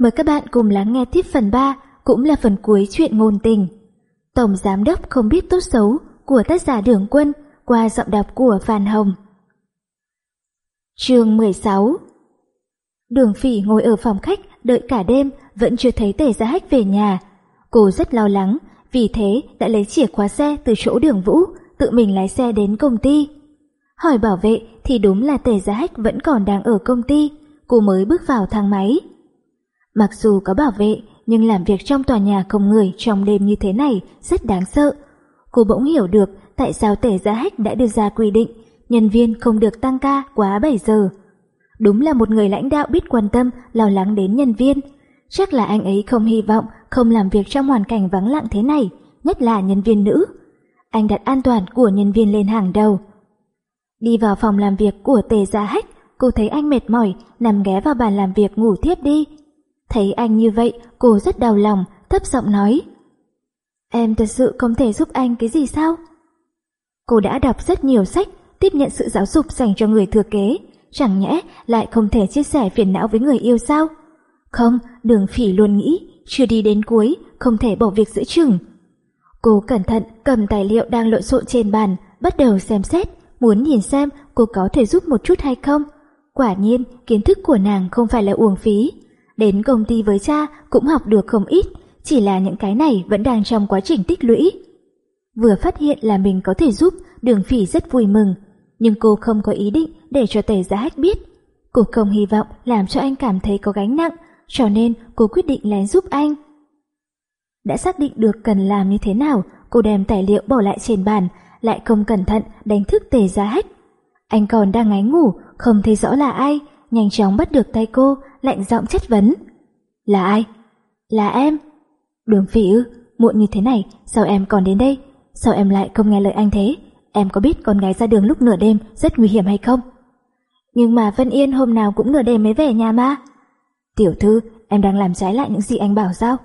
Mời các bạn cùng lắng nghe tiếp phần 3, cũng là phần cuối chuyện ngôn tình. Tổng Giám đốc không biết tốt xấu của tác giả Đường Quân qua giọng đọc của Phan Hồng. chương 16 Đường phỉ ngồi ở phòng khách đợi cả đêm vẫn chưa thấy tề gia hách về nhà. Cô rất lo lắng, vì thế đã lấy chìa khóa xe từ chỗ đường vũ, tự mình lái xe đến công ty. Hỏi bảo vệ thì đúng là tề gia hách vẫn còn đang ở công ty, cô mới bước vào thang máy. Mặc dù có bảo vệ, nhưng làm việc trong tòa nhà không người trong đêm như thế này rất đáng sợ. Cô bỗng hiểu được tại sao tể giá hách đã đưa ra quy định nhân viên không được tăng ca quá 7 giờ. Đúng là một người lãnh đạo biết quan tâm, lo lắng đến nhân viên. Chắc là anh ấy không hy vọng không làm việc trong hoàn cảnh vắng lặng thế này, nhất là nhân viên nữ. Anh đặt an toàn của nhân viên lên hàng đầu. Đi vào phòng làm việc của tề gia hách, cô thấy anh mệt mỏi, nằm ghé vào bàn làm việc ngủ thiếp đi. Thấy anh như vậy, cô rất đau lòng, thấp giọng nói. Em thật sự không thể giúp anh cái gì sao? Cô đã đọc rất nhiều sách, tiếp nhận sự giáo dục dành cho người thừa kế, chẳng nhẽ lại không thể chia sẻ phiền não với người yêu sao? Không, đường phỉ luôn nghĩ, chưa đi đến cuối, không thể bỏ việc giữa chừng. Cô cẩn thận cầm tài liệu đang lộn xộn trên bàn, bắt đầu xem xét, muốn nhìn xem cô có thể giúp một chút hay không. Quả nhiên, kiến thức của nàng không phải là uổng phí. Đến công ty với cha cũng học được không ít, chỉ là những cái này vẫn đang trong quá trình tích lũy. Vừa phát hiện là mình có thể giúp, đường phỉ rất vui mừng, nhưng cô không có ý định để cho tề giá hách biết. Cô không hy vọng làm cho anh cảm thấy có gánh nặng, cho nên cô quyết định lén giúp anh. Đã xác định được cần làm như thế nào, cô đem tài liệu bỏ lại trên bàn, lại không cẩn thận đánh thức tề giá hách. Anh còn đang ngáy ngủ, không thấy rõ là ai, nhanh chóng bắt được tay cô, lạnh giọng chất vấn. Là ai? Là em. Đường phỉ ư, muộn như thế này, sao em còn đến đây? Sao em lại không nghe lời anh thế? Em có biết con gái ra đường lúc nửa đêm rất nguy hiểm hay không? Nhưng mà Vân Yên hôm nào cũng nửa đêm mới về nhà mà. Tiểu thư, em đang làm trái lại những gì anh bảo sao?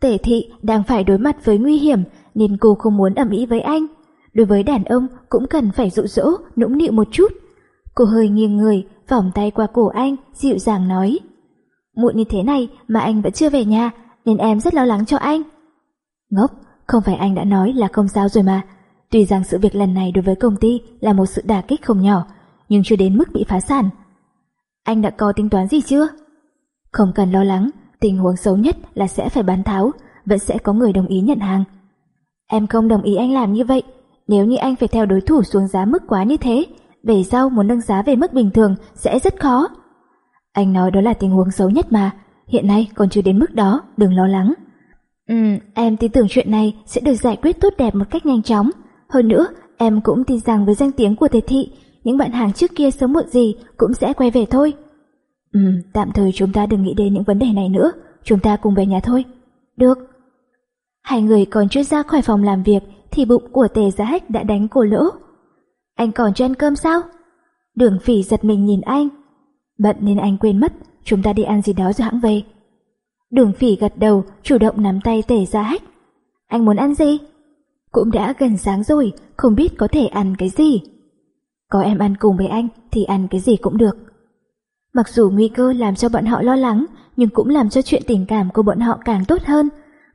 Tể thị đang phải đối mặt với nguy hiểm nên cô không muốn ẩm ý với anh. Đối với đàn ông cũng cần phải dụ dỗ, nũng nịu một chút. Cô hơi nghiêng người, vòng tay qua cổ anh, dịu dàng nói. Muộn như thế này mà anh vẫn chưa về nhà, nên em rất lo lắng cho anh. Ngốc, không phải anh đã nói là không sao rồi mà. Tuy rằng sự việc lần này đối với công ty là một sự đả kích không nhỏ, nhưng chưa đến mức bị phá sản. Anh đã có tính toán gì chưa? Không cần lo lắng, tình huống xấu nhất là sẽ phải bán tháo, vẫn sẽ có người đồng ý nhận hàng. Em không đồng ý anh làm như vậy, nếu như anh phải theo đối thủ xuống giá mức quá như thế, về sau muốn nâng giá về mức bình thường sẽ rất khó. Anh nói đó là tình huống xấu nhất mà, hiện nay còn chưa đến mức đó, đừng lo lắng. Ừ, em tin tưởng chuyện này sẽ được giải quyết tốt đẹp một cách nhanh chóng. Hơn nữa, em cũng tin rằng với danh tiếng của Tề Thị, những bạn hàng trước kia sớm muộn gì cũng sẽ quay về thôi. Ừ, tạm thời chúng ta đừng nghĩ đến những vấn đề này nữa, chúng ta cùng về nhà thôi. Được. Hai người còn chưa ra khỏi phòng làm việc thì bụng của Tề Giá Hách đã đánh cổ lỗ. Anh còn chưa ăn cơm sao? Đường phỉ giật mình nhìn anh. Bận nên anh quên mất, chúng ta đi ăn gì đó rồi hãng về. Đường phỉ gật đầu, chủ động nắm tay tể ra hách. Anh muốn ăn gì? Cũng đã gần sáng rồi, không biết có thể ăn cái gì. Có em ăn cùng với anh thì ăn cái gì cũng được. Mặc dù nguy cơ làm cho bọn họ lo lắng, nhưng cũng làm cho chuyện tình cảm của bọn họ càng tốt hơn.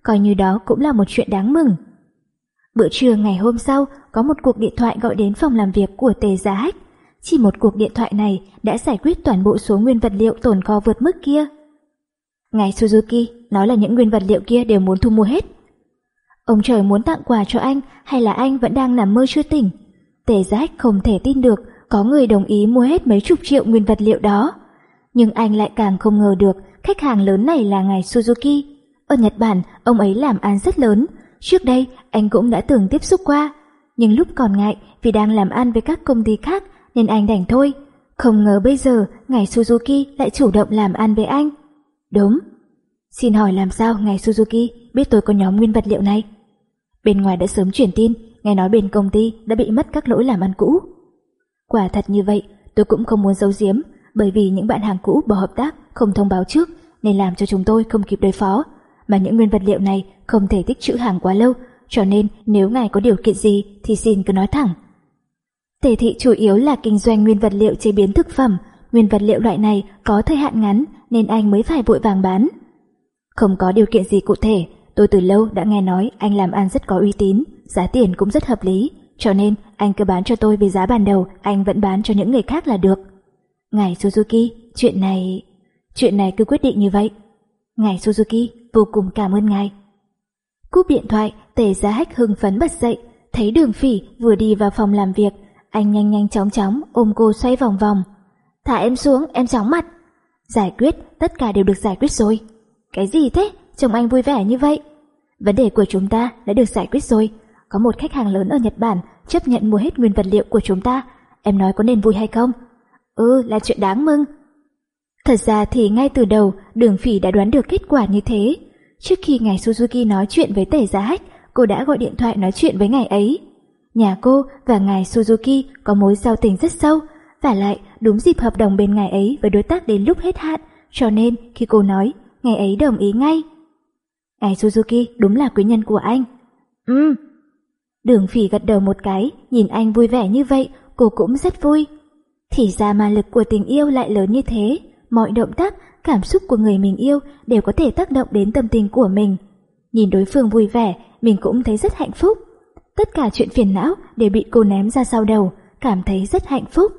Coi như đó cũng là một chuyện đáng mừng. Bữa trưa ngày hôm sau, có một cuộc điện thoại gọi đến phòng làm việc của Tề Giá Hách. Chỉ một cuộc điện thoại này đã giải quyết toàn bộ số nguyên vật liệu tồn kho vượt mức kia. Ngài Suzuki nói là những nguyên vật liệu kia đều muốn thu mua hết. Ông trời muốn tặng quà cho anh hay là anh vẫn đang nằm mơ chưa tỉnh? Tề Giá Hách không thể tin được có người đồng ý mua hết mấy chục triệu nguyên vật liệu đó. Nhưng anh lại càng không ngờ được khách hàng lớn này là ngài Suzuki. Ở Nhật Bản, ông ấy làm ăn rất lớn, Trước đây anh cũng đã từng tiếp xúc qua, nhưng lúc còn ngại vì đang làm ăn với các công ty khác nên anh đành thôi. Không ngờ bây giờ ngài Suzuki lại chủ động làm ăn với anh. Đúng. Xin hỏi làm sao ngài Suzuki biết tôi có nhóm nguyên vật liệu này? Bên ngoài đã sớm chuyển tin, nghe nói bên công ty đã bị mất các lỗi làm ăn cũ. Quả thật như vậy, tôi cũng không muốn giấu giếm, bởi vì những bạn hàng cũ bỏ hợp tác không thông báo trước nên làm cho chúng tôi không kịp đối phó, mà những nguyên vật liệu này không thể tích trữ hàng quá lâu, cho nên nếu ngài có điều kiện gì thì xin cứ nói thẳng. Tề thị chủ yếu là kinh doanh nguyên vật liệu chế biến thực phẩm, nguyên vật liệu loại này có thời hạn ngắn nên anh mới phải vội vàng bán. Không có điều kiện gì cụ thể, tôi từ lâu đã nghe nói anh làm ăn rất có uy tín, giá tiền cũng rất hợp lý, cho nên anh cứ bán cho tôi với giá ban đầu, anh vẫn bán cho những người khác là được. Ngài Suzuki, chuyện này... Chuyện này cứ quyết định như vậy. Ngài Suzuki, vô cùng cảm ơn ngài. Cúp điện thoại, tề giá hách hưng phấn bật dậy, thấy đường phỉ vừa đi vào phòng làm việc, anh nhanh nhanh chóng chóng ôm cô xoay vòng vòng. Thả em xuống, em chóng mặt. Giải quyết, tất cả đều được giải quyết rồi. Cái gì thế? Chồng anh vui vẻ như vậy. Vấn đề của chúng ta đã được giải quyết rồi. Có một khách hàng lớn ở Nhật Bản chấp nhận mua hết nguyên vật liệu của chúng ta. Em nói có nên vui hay không? Ừ, là chuyện đáng mừng. Thật ra thì ngay từ đầu, đường phỉ đã đoán được kết quả như thế. Trước khi ngài Suzuki nói chuyện với tể giá hách, cô đã gọi điện thoại nói chuyện với ngài ấy. Nhà cô và ngài Suzuki có mối giao tình rất sâu, và lại đúng dịp hợp đồng bên ngài ấy với đối tác đến lúc hết hạn, cho nên khi cô nói, ngài ấy đồng ý ngay. Ngài Suzuki đúng là quý nhân của anh. Ừ. Đường phỉ gật đầu một cái, nhìn anh vui vẻ như vậy, cô cũng rất vui. Thì ra ma lực của tình yêu lại lớn như thế, mọi động tác, cảm xúc của người mình yêu đều có thể tác động đến tâm tình của mình. Nhìn đối phương vui vẻ, mình cũng thấy rất hạnh phúc. Tất cả chuyện phiền não đều bị cô ném ra sau đầu, cảm thấy rất hạnh phúc.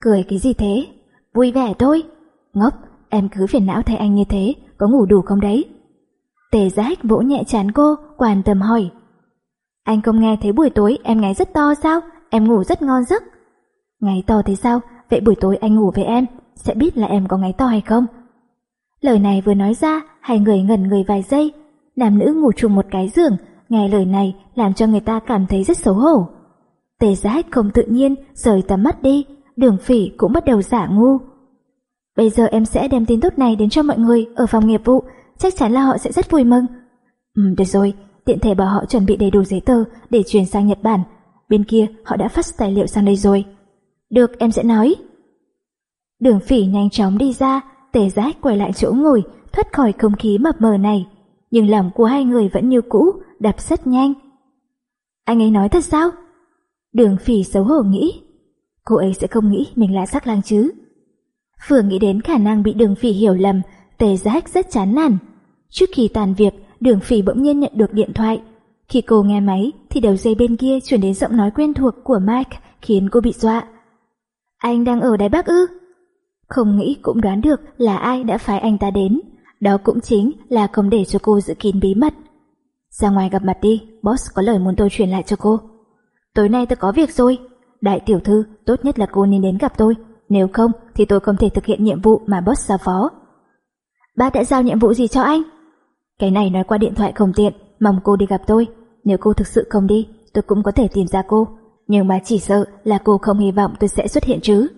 Cười cái gì thế? Vui vẻ thôi. Ngốc, em cứ phiền não thay anh như thế, có ngủ đủ không đấy? Tề giác vỗ nhẹ chán cô, quan tâm hỏi. Anh không nghe thấy buổi tối em ngáy rất to sao? Em ngủ rất ngon giấc. Ngáy to thế sao? Vậy buổi tối anh ngủ với em, sẽ biết là em có ngáy to hay không? Lời này vừa nói ra, hai người ngẩn người vài giây. Nam nữ ngủ chung một cái giường, nghe lời này làm cho người ta cảm thấy rất xấu hổ. Tề giá hách không tự nhiên, rời tầm mắt đi, đường phỉ cũng bắt đầu giả ngu. Bây giờ em sẽ đem tin tốt này đến cho mọi người ở phòng nghiệp vụ, chắc chắn là họ sẽ rất vui mừng. Ừ, được rồi, tiện thể bảo họ chuẩn bị đầy đủ giấy tờ để chuyển sang Nhật Bản. Bên kia họ đã phát tài liệu sang đây rồi. Được, em sẽ nói. Đường phỉ nhanh chóng đi ra, tề giác quay lại chỗ ngồi, thoát khỏi không khí mập mờ này. Nhưng lòng của hai người vẫn như cũ, đập rất nhanh. Anh ấy nói thật sao? Đường phỉ xấu hổ nghĩ. Cô ấy sẽ không nghĩ mình là sắc lang chứ. Vừa nghĩ đến khả năng bị đường phỉ hiểu lầm, tề giác rất chán nản. Trước khi tàn việc, đường phỉ bỗng nhiên nhận được điện thoại. Khi cô nghe máy, thì đầu dây bên kia chuyển đến giọng nói quen thuộc của Mike, khiến cô bị dọa. Anh đang ở Đài Bắc ư? Không nghĩ cũng đoán được là ai đã phái anh ta đến. Đó cũng chính là không để cho cô giữ kín bí mật. Ra ngoài gặp mặt đi, boss có lời muốn tôi truyền lại cho cô. Tối nay tôi có việc rồi. Đại tiểu thư, tốt nhất là cô nên đến gặp tôi. Nếu không thì tôi không thể thực hiện nhiệm vụ mà boss giao phó. ba đã giao nhiệm vụ gì cho anh? Cái này nói qua điện thoại không tiện, mong cô đi gặp tôi. Nếu cô thực sự không đi, tôi cũng có thể tìm ra cô. Nhưng mà chỉ sợ là cô không hy vọng tôi sẽ xuất hiện chứ.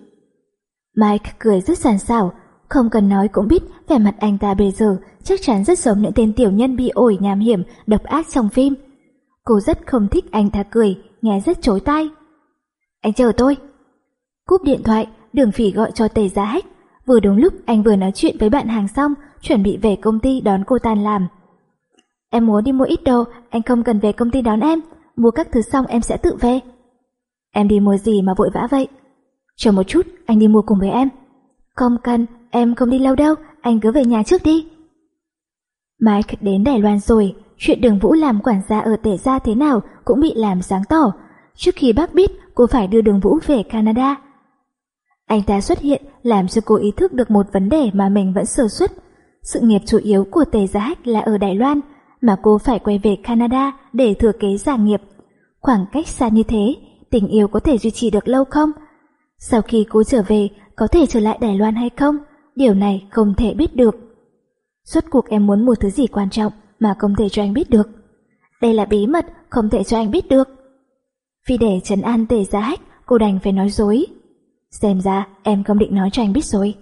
Mike cười rất sàn sảo, không cần nói cũng biết vẻ mặt anh ta bây giờ chắc chắn rất giống những tên tiểu nhân bị ổi nham hiểm, độc ác trong phim. Cô rất không thích anh ta cười, nghe rất chối tai. Anh chờ tôi. Cúp điện thoại, đường phỉ gọi cho tề giá hách. Vừa đúng lúc anh vừa nói chuyện với bạn hàng xong, chuẩn bị về công ty đón cô tan làm. Em muốn đi mua ít đồ, anh không cần về công ty đón em. Mua các thứ xong em sẽ tự về. Em đi mua gì mà vội vã vậy? Chờ một chút, anh đi mua cùng với em. Không cần, em không đi lâu đâu, anh cứ về nhà trước đi. Mike đến Đài Loan rồi, chuyện đường Vũ làm quản gia ở tể gia thế nào cũng bị làm sáng tỏ. Trước khi bác biết cô phải đưa đường Vũ về Canada. Anh ta xuất hiện làm cho cô ý thức được một vấn đề mà mình vẫn sơ xuất. Sự nghiệp chủ yếu của tề gia hách là ở Đài Loan, mà cô phải quay về Canada để thừa kế gia nghiệp. Khoảng cách xa như thế, tình yêu có thể duy trì được lâu không? Sau khi cô trở về, có thể trở lại Đài Loan hay không? Điều này không thể biết được. Suốt cuộc em muốn một thứ gì quan trọng mà không thể cho anh biết được. Đây là bí mật, không thể cho anh biết được. Vì để trấn an tề giá hách, cô đành phải nói dối. Xem ra em không định nói cho anh biết rồi.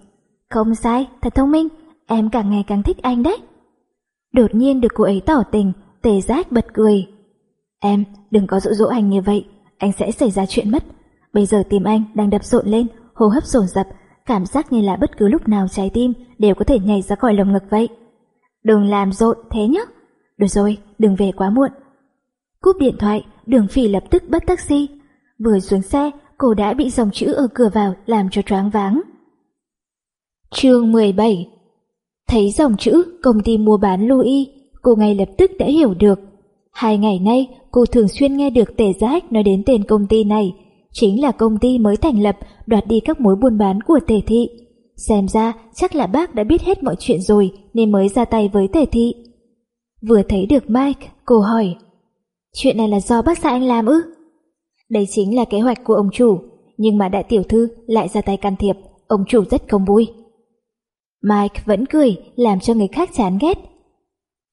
Không sai, thật thông minh, em càng ngày càng thích anh đấy. Đột nhiên được cô ấy tỏ tình, tề giác bật cười. Em, đừng có dỗ dỗ anh như vậy, anh sẽ xảy ra chuyện mất. Bây giờ tim anh đang đập rộn lên, hô hấp dồn dập, cảm giác như là bất cứ lúc nào trái tim đều có thể nhảy ra khỏi lồng ngực vậy. Đừng làm rộn thế nhé. Được rồi, đừng về quá muộn. Cúp điện thoại, đường phỉ lập tức bắt taxi. Vừa xuống xe, cô đã bị dòng chữ ở cửa vào làm cho choáng váng. Chương 17 Thấy dòng chữ công ty mua bán Louis, cô ngay lập tức đã hiểu được. Hai ngày nay, cô thường xuyên nghe được tể giác nói đến tên công ty này. Chính là công ty mới thành lập đoạt đi các mối buôn bán của Tề thị. Xem ra chắc là bác đã biết hết mọi chuyện rồi nên mới ra tay với Tề thị. Vừa thấy được Mike, cô hỏi Chuyện này là do bác xã anh làm ư? Đây chính là kế hoạch của ông chủ, nhưng mà đại tiểu thư lại ra tay can thiệp, ông chủ rất không vui. Mike vẫn cười, làm cho người khác chán ghét.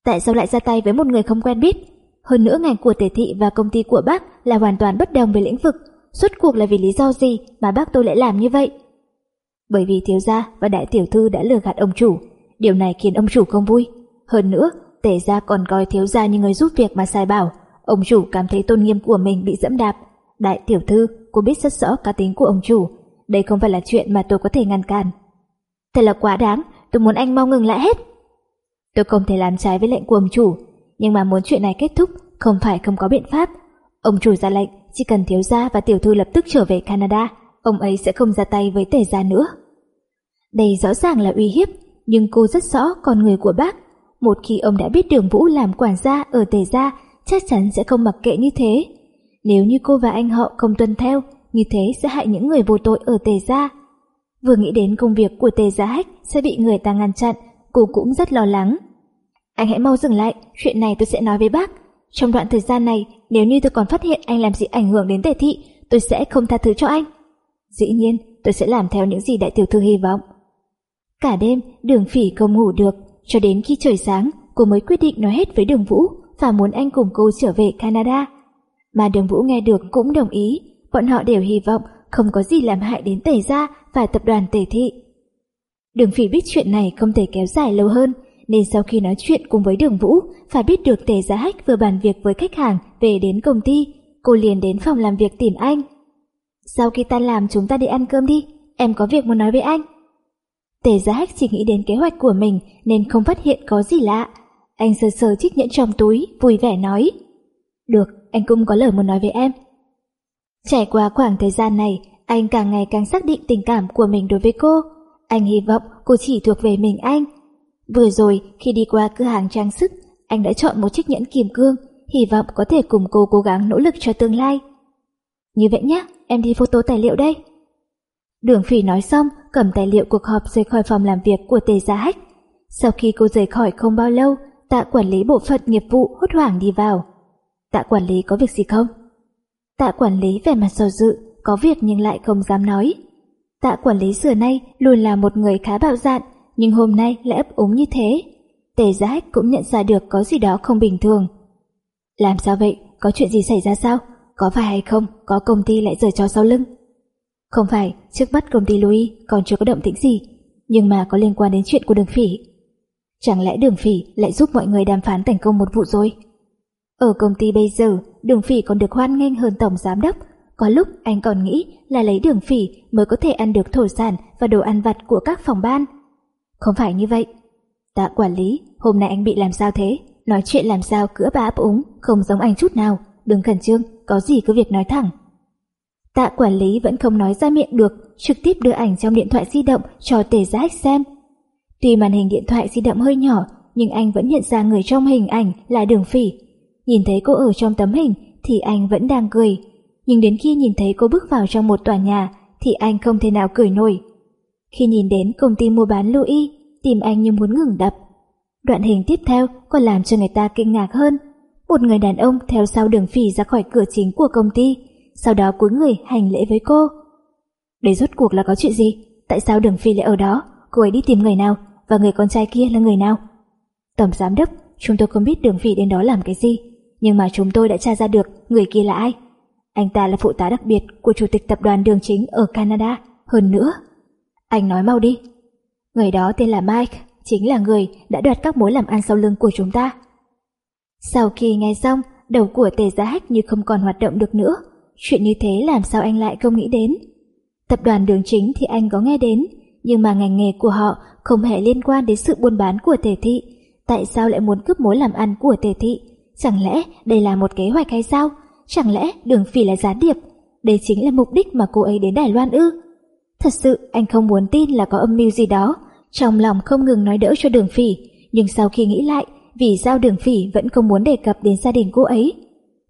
Tại sao lại ra tay với một người không quen biết? Hơn nữa ngành của tề thị và công ty của bác là hoàn toàn bất đồng về lĩnh vực. Suốt cuộc là vì lý do gì mà bác tôi lại làm như vậy? Bởi vì thiếu gia và đại tiểu thư đã lừa gạt ông chủ. Điều này khiến ông chủ không vui. Hơn nữa, tể gia còn coi thiếu gia như người giúp việc mà sai bảo. Ông chủ cảm thấy tôn nghiêm của mình bị dẫm đạp. Đại tiểu thư, cô biết rất rõ cá tính của ông chủ. Đây không phải là chuyện mà tôi có thể ngăn cản. Thật là quá đáng, tôi muốn anh mau ngừng lại hết. Tôi không thể làm trái với lệnh của ông chủ, nhưng mà muốn chuyện này kết thúc không phải không có biện pháp. Ông chủ ra lệnh, chỉ cần thiếu gia và tiểu thư lập tức trở về Canada, ông ấy sẽ không ra tay với tể gia nữa. Đây rõ ràng là uy hiếp, nhưng cô rất rõ con người của bác. Một khi ông đã biết đường Vũ làm quản gia ở tể gia, chắc chắn sẽ không mặc kệ như thế. Nếu như cô và anh họ không tuân theo, như thế sẽ hại những người vô tội ở tề gia. Vừa nghĩ đến công việc của tề gia hách sẽ bị người ta ngăn chặn, cô cũng rất lo lắng. Anh hãy mau dừng lại, chuyện này tôi sẽ nói với bác. Trong đoạn thời gian này, nếu như tôi còn phát hiện anh làm gì ảnh hưởng đến tề thị, tôi sẽ không tha thứ cho anh. Dĩ nhiên, tôi sẽ làm theo những gì đại tiểu thư hy vọng. Cả đêm, đường phỉ không ngủ được, cho đến khi trời sáng, cô mới quyết định nói hết với đường Vũ và muốn anh cùng cô trở về Canada. Mà đường Vũ nghe được cũng đồng ý, bọn họ đều hy vọng không có gì làm hại đến tề gia và tập đoàn tề thị. Đường phỉ biết chuyện này không thể kéo dài lâu hơn, nên sau khi nói chuyện cùng với đường Vũ phải biết được tề gia hách vừa bàn việc với khách hàng về đến công ty, cô liền đến phòng làm việc tìm anh. Sau khi tan làm chúng ta đi ăn cơm đi, em có việc muốn nói với anh. Tề gia hách chỉ nghĩ đến kế hoạch của mình nên không phát hiện có gì lạ. Anh sờ sờ chiếc nhẫn trong túi, vui vẻ nói. Được, anh cũng có lời muốn nói với em. Trải qua khoảng thời gian này, anh càng ngày càng xác định tình cảm của mình đối với cô. Anh hy vọng cô chỉ thuộc về mình anh. Vừa rồi, khi đi qua cửa hàng trang sức, anh đã chọn một chiếc nhẫn kim cương, hy vọng có thể cùng cô cố gắng nỗ lực cho tương lai. Như vậy nhé, em đi photo tài liệu đây. Đường phỉ nói xong, cầm tài liệu cuộc họp rời khỏi phòng làm việc của tề gia hách. Sau khi cô rời khỏi không bao lâu, tạ quản lý bộ phận nghiệp vụ hốt hoảng đi vào. Tạ quản lý có việc gì không? Tạ quản lý vẻ mặt sầu dự, có việc nhưng lại không dám nói. Tạ quản lý xưa nay luôn là một người khá bạo dạn, nhưng hôm nay lại ấp úng như thế. Tề giác cũng nhận ra được có gì đó không bình thường. Làm sao vậy? Có chuyện gì xảy ra sao? Có phải hay không? Có công ty lại rời cho sau lưng? Không phải, trước mắt công ty Louis còn chưa có động tĩnh gì, nhưng mà có liên quan đến chuyện của đường phỉ. Chẳng lẽ đường phỉ lại giúp mọi người đàm phán thành công một vụ rồi? Ở công ty bây giờ, đường phỉ còn được hoan nghênh hơn tổng giám đốc. Có lúc anh còn nghĩ là lấy đường phỉ mới có thể ăn được thổ sản và đồ ăn vặt của các phòng ban. Không phải như vậy. Tạ quản lý, hôm nay anh bị làm sao thế? Nói chuyện làm sao cửa bà áp úng, không giống anh chút nào. Đừng khẩn trương, có gì cứ việc nói thẳng. Tạ quản lý vẫn không nói ra miệng được, trực tiếp đưa ảnh trong điện thoại di động cho tề giác xem. Tuy màn hình điện thoại di động hơi nhỏ, nhưng anh vẫn nhận ra người trong hình ảnh là đường phỉ. Nhìn thấy cô ở trong tấm hình thì anh vẫn đang cười. Nhưng đến khi nhìn thấy cô bước vào trong một tòa nhà thì anh không thể nào cười nổi. Khi nhìn đến công ty mua bán Louis, tìm anh như muốn ngừng đập. Đoạn hình tiếp theo còn làm cho người ta kinh ngạc hơn. Một người đàn ông theo sau đường phỉ ra khỏi cửa chính của công ty, sau đó cúi người hành lễ với cô. Đây rốt cuộc là có chuyện gì? Tại sao đường phi lại ở đó? Cô ấy đi tìm người nào? Và người con trai kia là người nào? Tổng giám đốc, chúng tôi không biết đường phi đến đó làm cái gì nhưng mà chúng tôi đã tra ra được người kia là ai. Anh ta là phụ tá đặc biệt của chủ tịch tập đoàn đường chính ở Canada. Hơn nữa, anh nói mau đi. Người đó tên là Mike, chính là người đã đoạt các mối làm ăn sau lưng của chúng ta. Sau khi nghe xong, đầu của tề giá hách như không còn hoạt động được nữa. Chuyện như thế làm sao anh lại không nghĩ đến? Tập đoàn đường chính thì anh có nghe đến, nhưng mà ngành nghề của họ không hề liên quan đến sự buôn bán của tề thị. Tại sao lại muốn cướp mối làm ăn của tề thị? Chẳng lẽ đây là một kế hoạch hay sao? Chẳng lẽ đường phỉ là gián điệp? Đây chính là mục đích mà cô ấy đến Đài Loan ư? Thật sự anh không muốn tin là có âm mưu gì đó. Trong lòng không ngừng nói đỡ cho đường phỉ, nhưng sau khi nghĩ lại, vì sao đường phỉ vẫn không muốn đề cập đến gia đình cô ấy?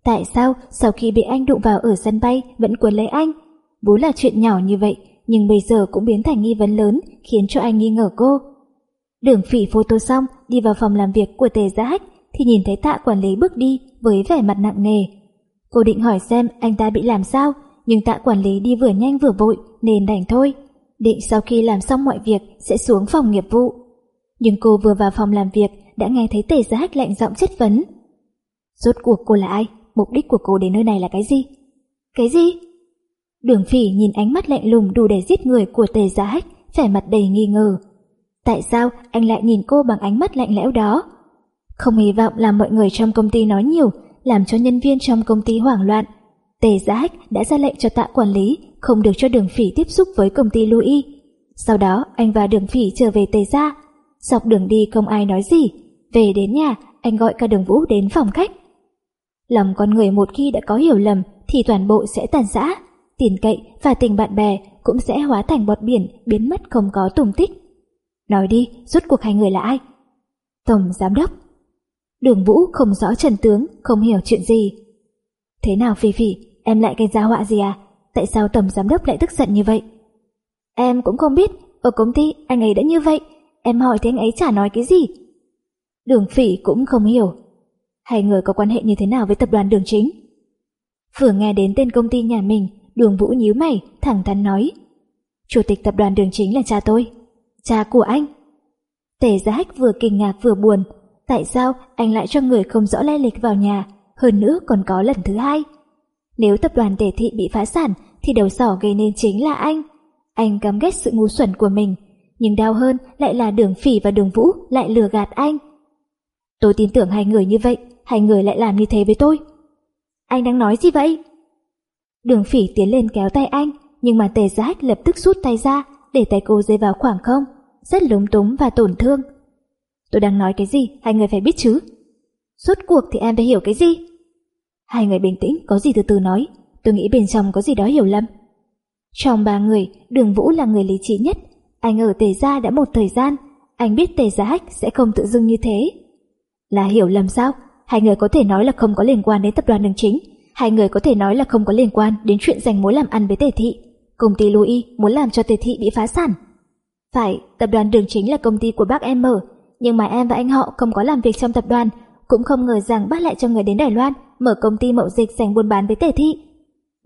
Tại sao sau khi bị anh đụng vào ở sân bay vẫn cuốn lấy anh? Vốn là chuyện nhỏ như vậy, nhưng bây giờ cũng biến thành nghi vấn lớn, khiến cho anh nghi ngờ cô. Đường phỉ photo xong, đi vào phòng làm việc của tề giá hách, thì nhìn thấy tạ quản lý bước đi với vẻ mặt nặng nề. Cô định hỏi xem anh ta bị làm sao, nhưng tạ quản lý đi vừa nhanh vừa vội nên đành thôi. Định sau khi làm xong mọi việc sẽ xuống phòng nghiệp vụ. Nhưng cô vừa vào phòng làm việc đã nghe thấy tề giá hách lạnh giọng chất vấn. Rốt cuộc cô là ai? Mục đích của cô đến nơi này là cái gì? Cái gì? Đường phỉ nhìn ánh mắt lạnh lùng đủ để giết người của tề giá hách, vẻ mặt đầy nghi ngờ. Tại sao anh lại nhìn cô bằng ánh mắt lạnh lẽo đó? Không hy vọng làm mọi người trong công ty nói nhiều, làm cho nhân viên trong công ty hoảng loạn. Tề Giá Hách đã ra lệnh cho tạ quản lý không được cho đường phỉ tiếp xúc với công ty Louis. Sau đó anh và đường phỉ trở về Tề Gia. Dọc đường đi không ai nói gì. Về đến nhà, anh gọi cả đường vũ đến phòng khách. Lòng con người một khi đã có hiểu lầm thì toàn bộ sẽ tàn giã. Tiền cậy và tình bạn bè cũng sẽ hóa thành bọt biển biến mất không có tùng tích. Nói đi, rốt cuộc hai người là ai? Tổng Giám Đốc Đường Vũ không rõ trần tướng, không hiểu chuyện gì. Thế nào Phi Phi, em lại gây ra họa gì à? Tại sao Tổng Giám Đốc lại tức giận như vậy? Em cũng không biết, ở công ty anh ấy đã như vậy, em hỏi thì anh ấy chả nói cái gì. Đường Phỉ cũng không hiểu. Hai người có quan hệ như thế nào với tập đoàn đường chính? Vừa nghe đến tên công ty nhà mình, đường Vũ nhíu mày, thẳng thắn nói. Chủ tịch tập đoàn đường chính là cha tôi. Cha của anh. Tề Giá Hách vừa kinh ngạc vừa buồn, tại sao anh lại cho người không rõ lai lịch vào nhà, hơn nữa còn có lần thứ hai. Nếu tập đoàn tề thị bị phá sản thì đầu sỏ gây nên chính là anh. Anh căm ghét sự ngu xuẩn của mình, nhưng đau hơn lại là đường phỉ và đường vũ lại lừa gạt anh. Tôi tin tưởng hai người như vậy, hai người lại làm như thế với tôi. Anh đang nói gì vậy? Đường phỉ tiến lên kéo tay anh, nhưng mà tề giác lập tức rút tay ra, để tay cô rơi vào khoảng không, rất lúng túng và tổn thương. Tôi đang nói cái gì, hai người phải biết chứ. Suốt cuộc thì em phải hiểu cái gì? Hai người bình tĩnh, có gì từ từ nói, tôi nghĩ bên trong có gì đó hiểu lầm. Trong ba người, đường Vũ là người lý trí nhất, anh ở Tề Gia đã một thời gian, anh biết Tề Gia Hách sẽ không tự dưng như thế. Là hiểu lầm sao? Hai người có thể nói là không có liên quan đến tập đoàn đường chính, hai người có thể nói là không có liên quan đến chuyện giành mối làm ăn với Tề Thị. Công ty Louis muốn làm cho Tề Thị bị phá sản. Phải, tập đoàn đường chính là công ty của bác em mở, nhưng mà em và anh họ không có làm việc trong tập đoàn, cũng không ngờ rằng bác lại cho người đến Đài Loan mở công ty mậu dịch dành buôn bán với Tề Thị.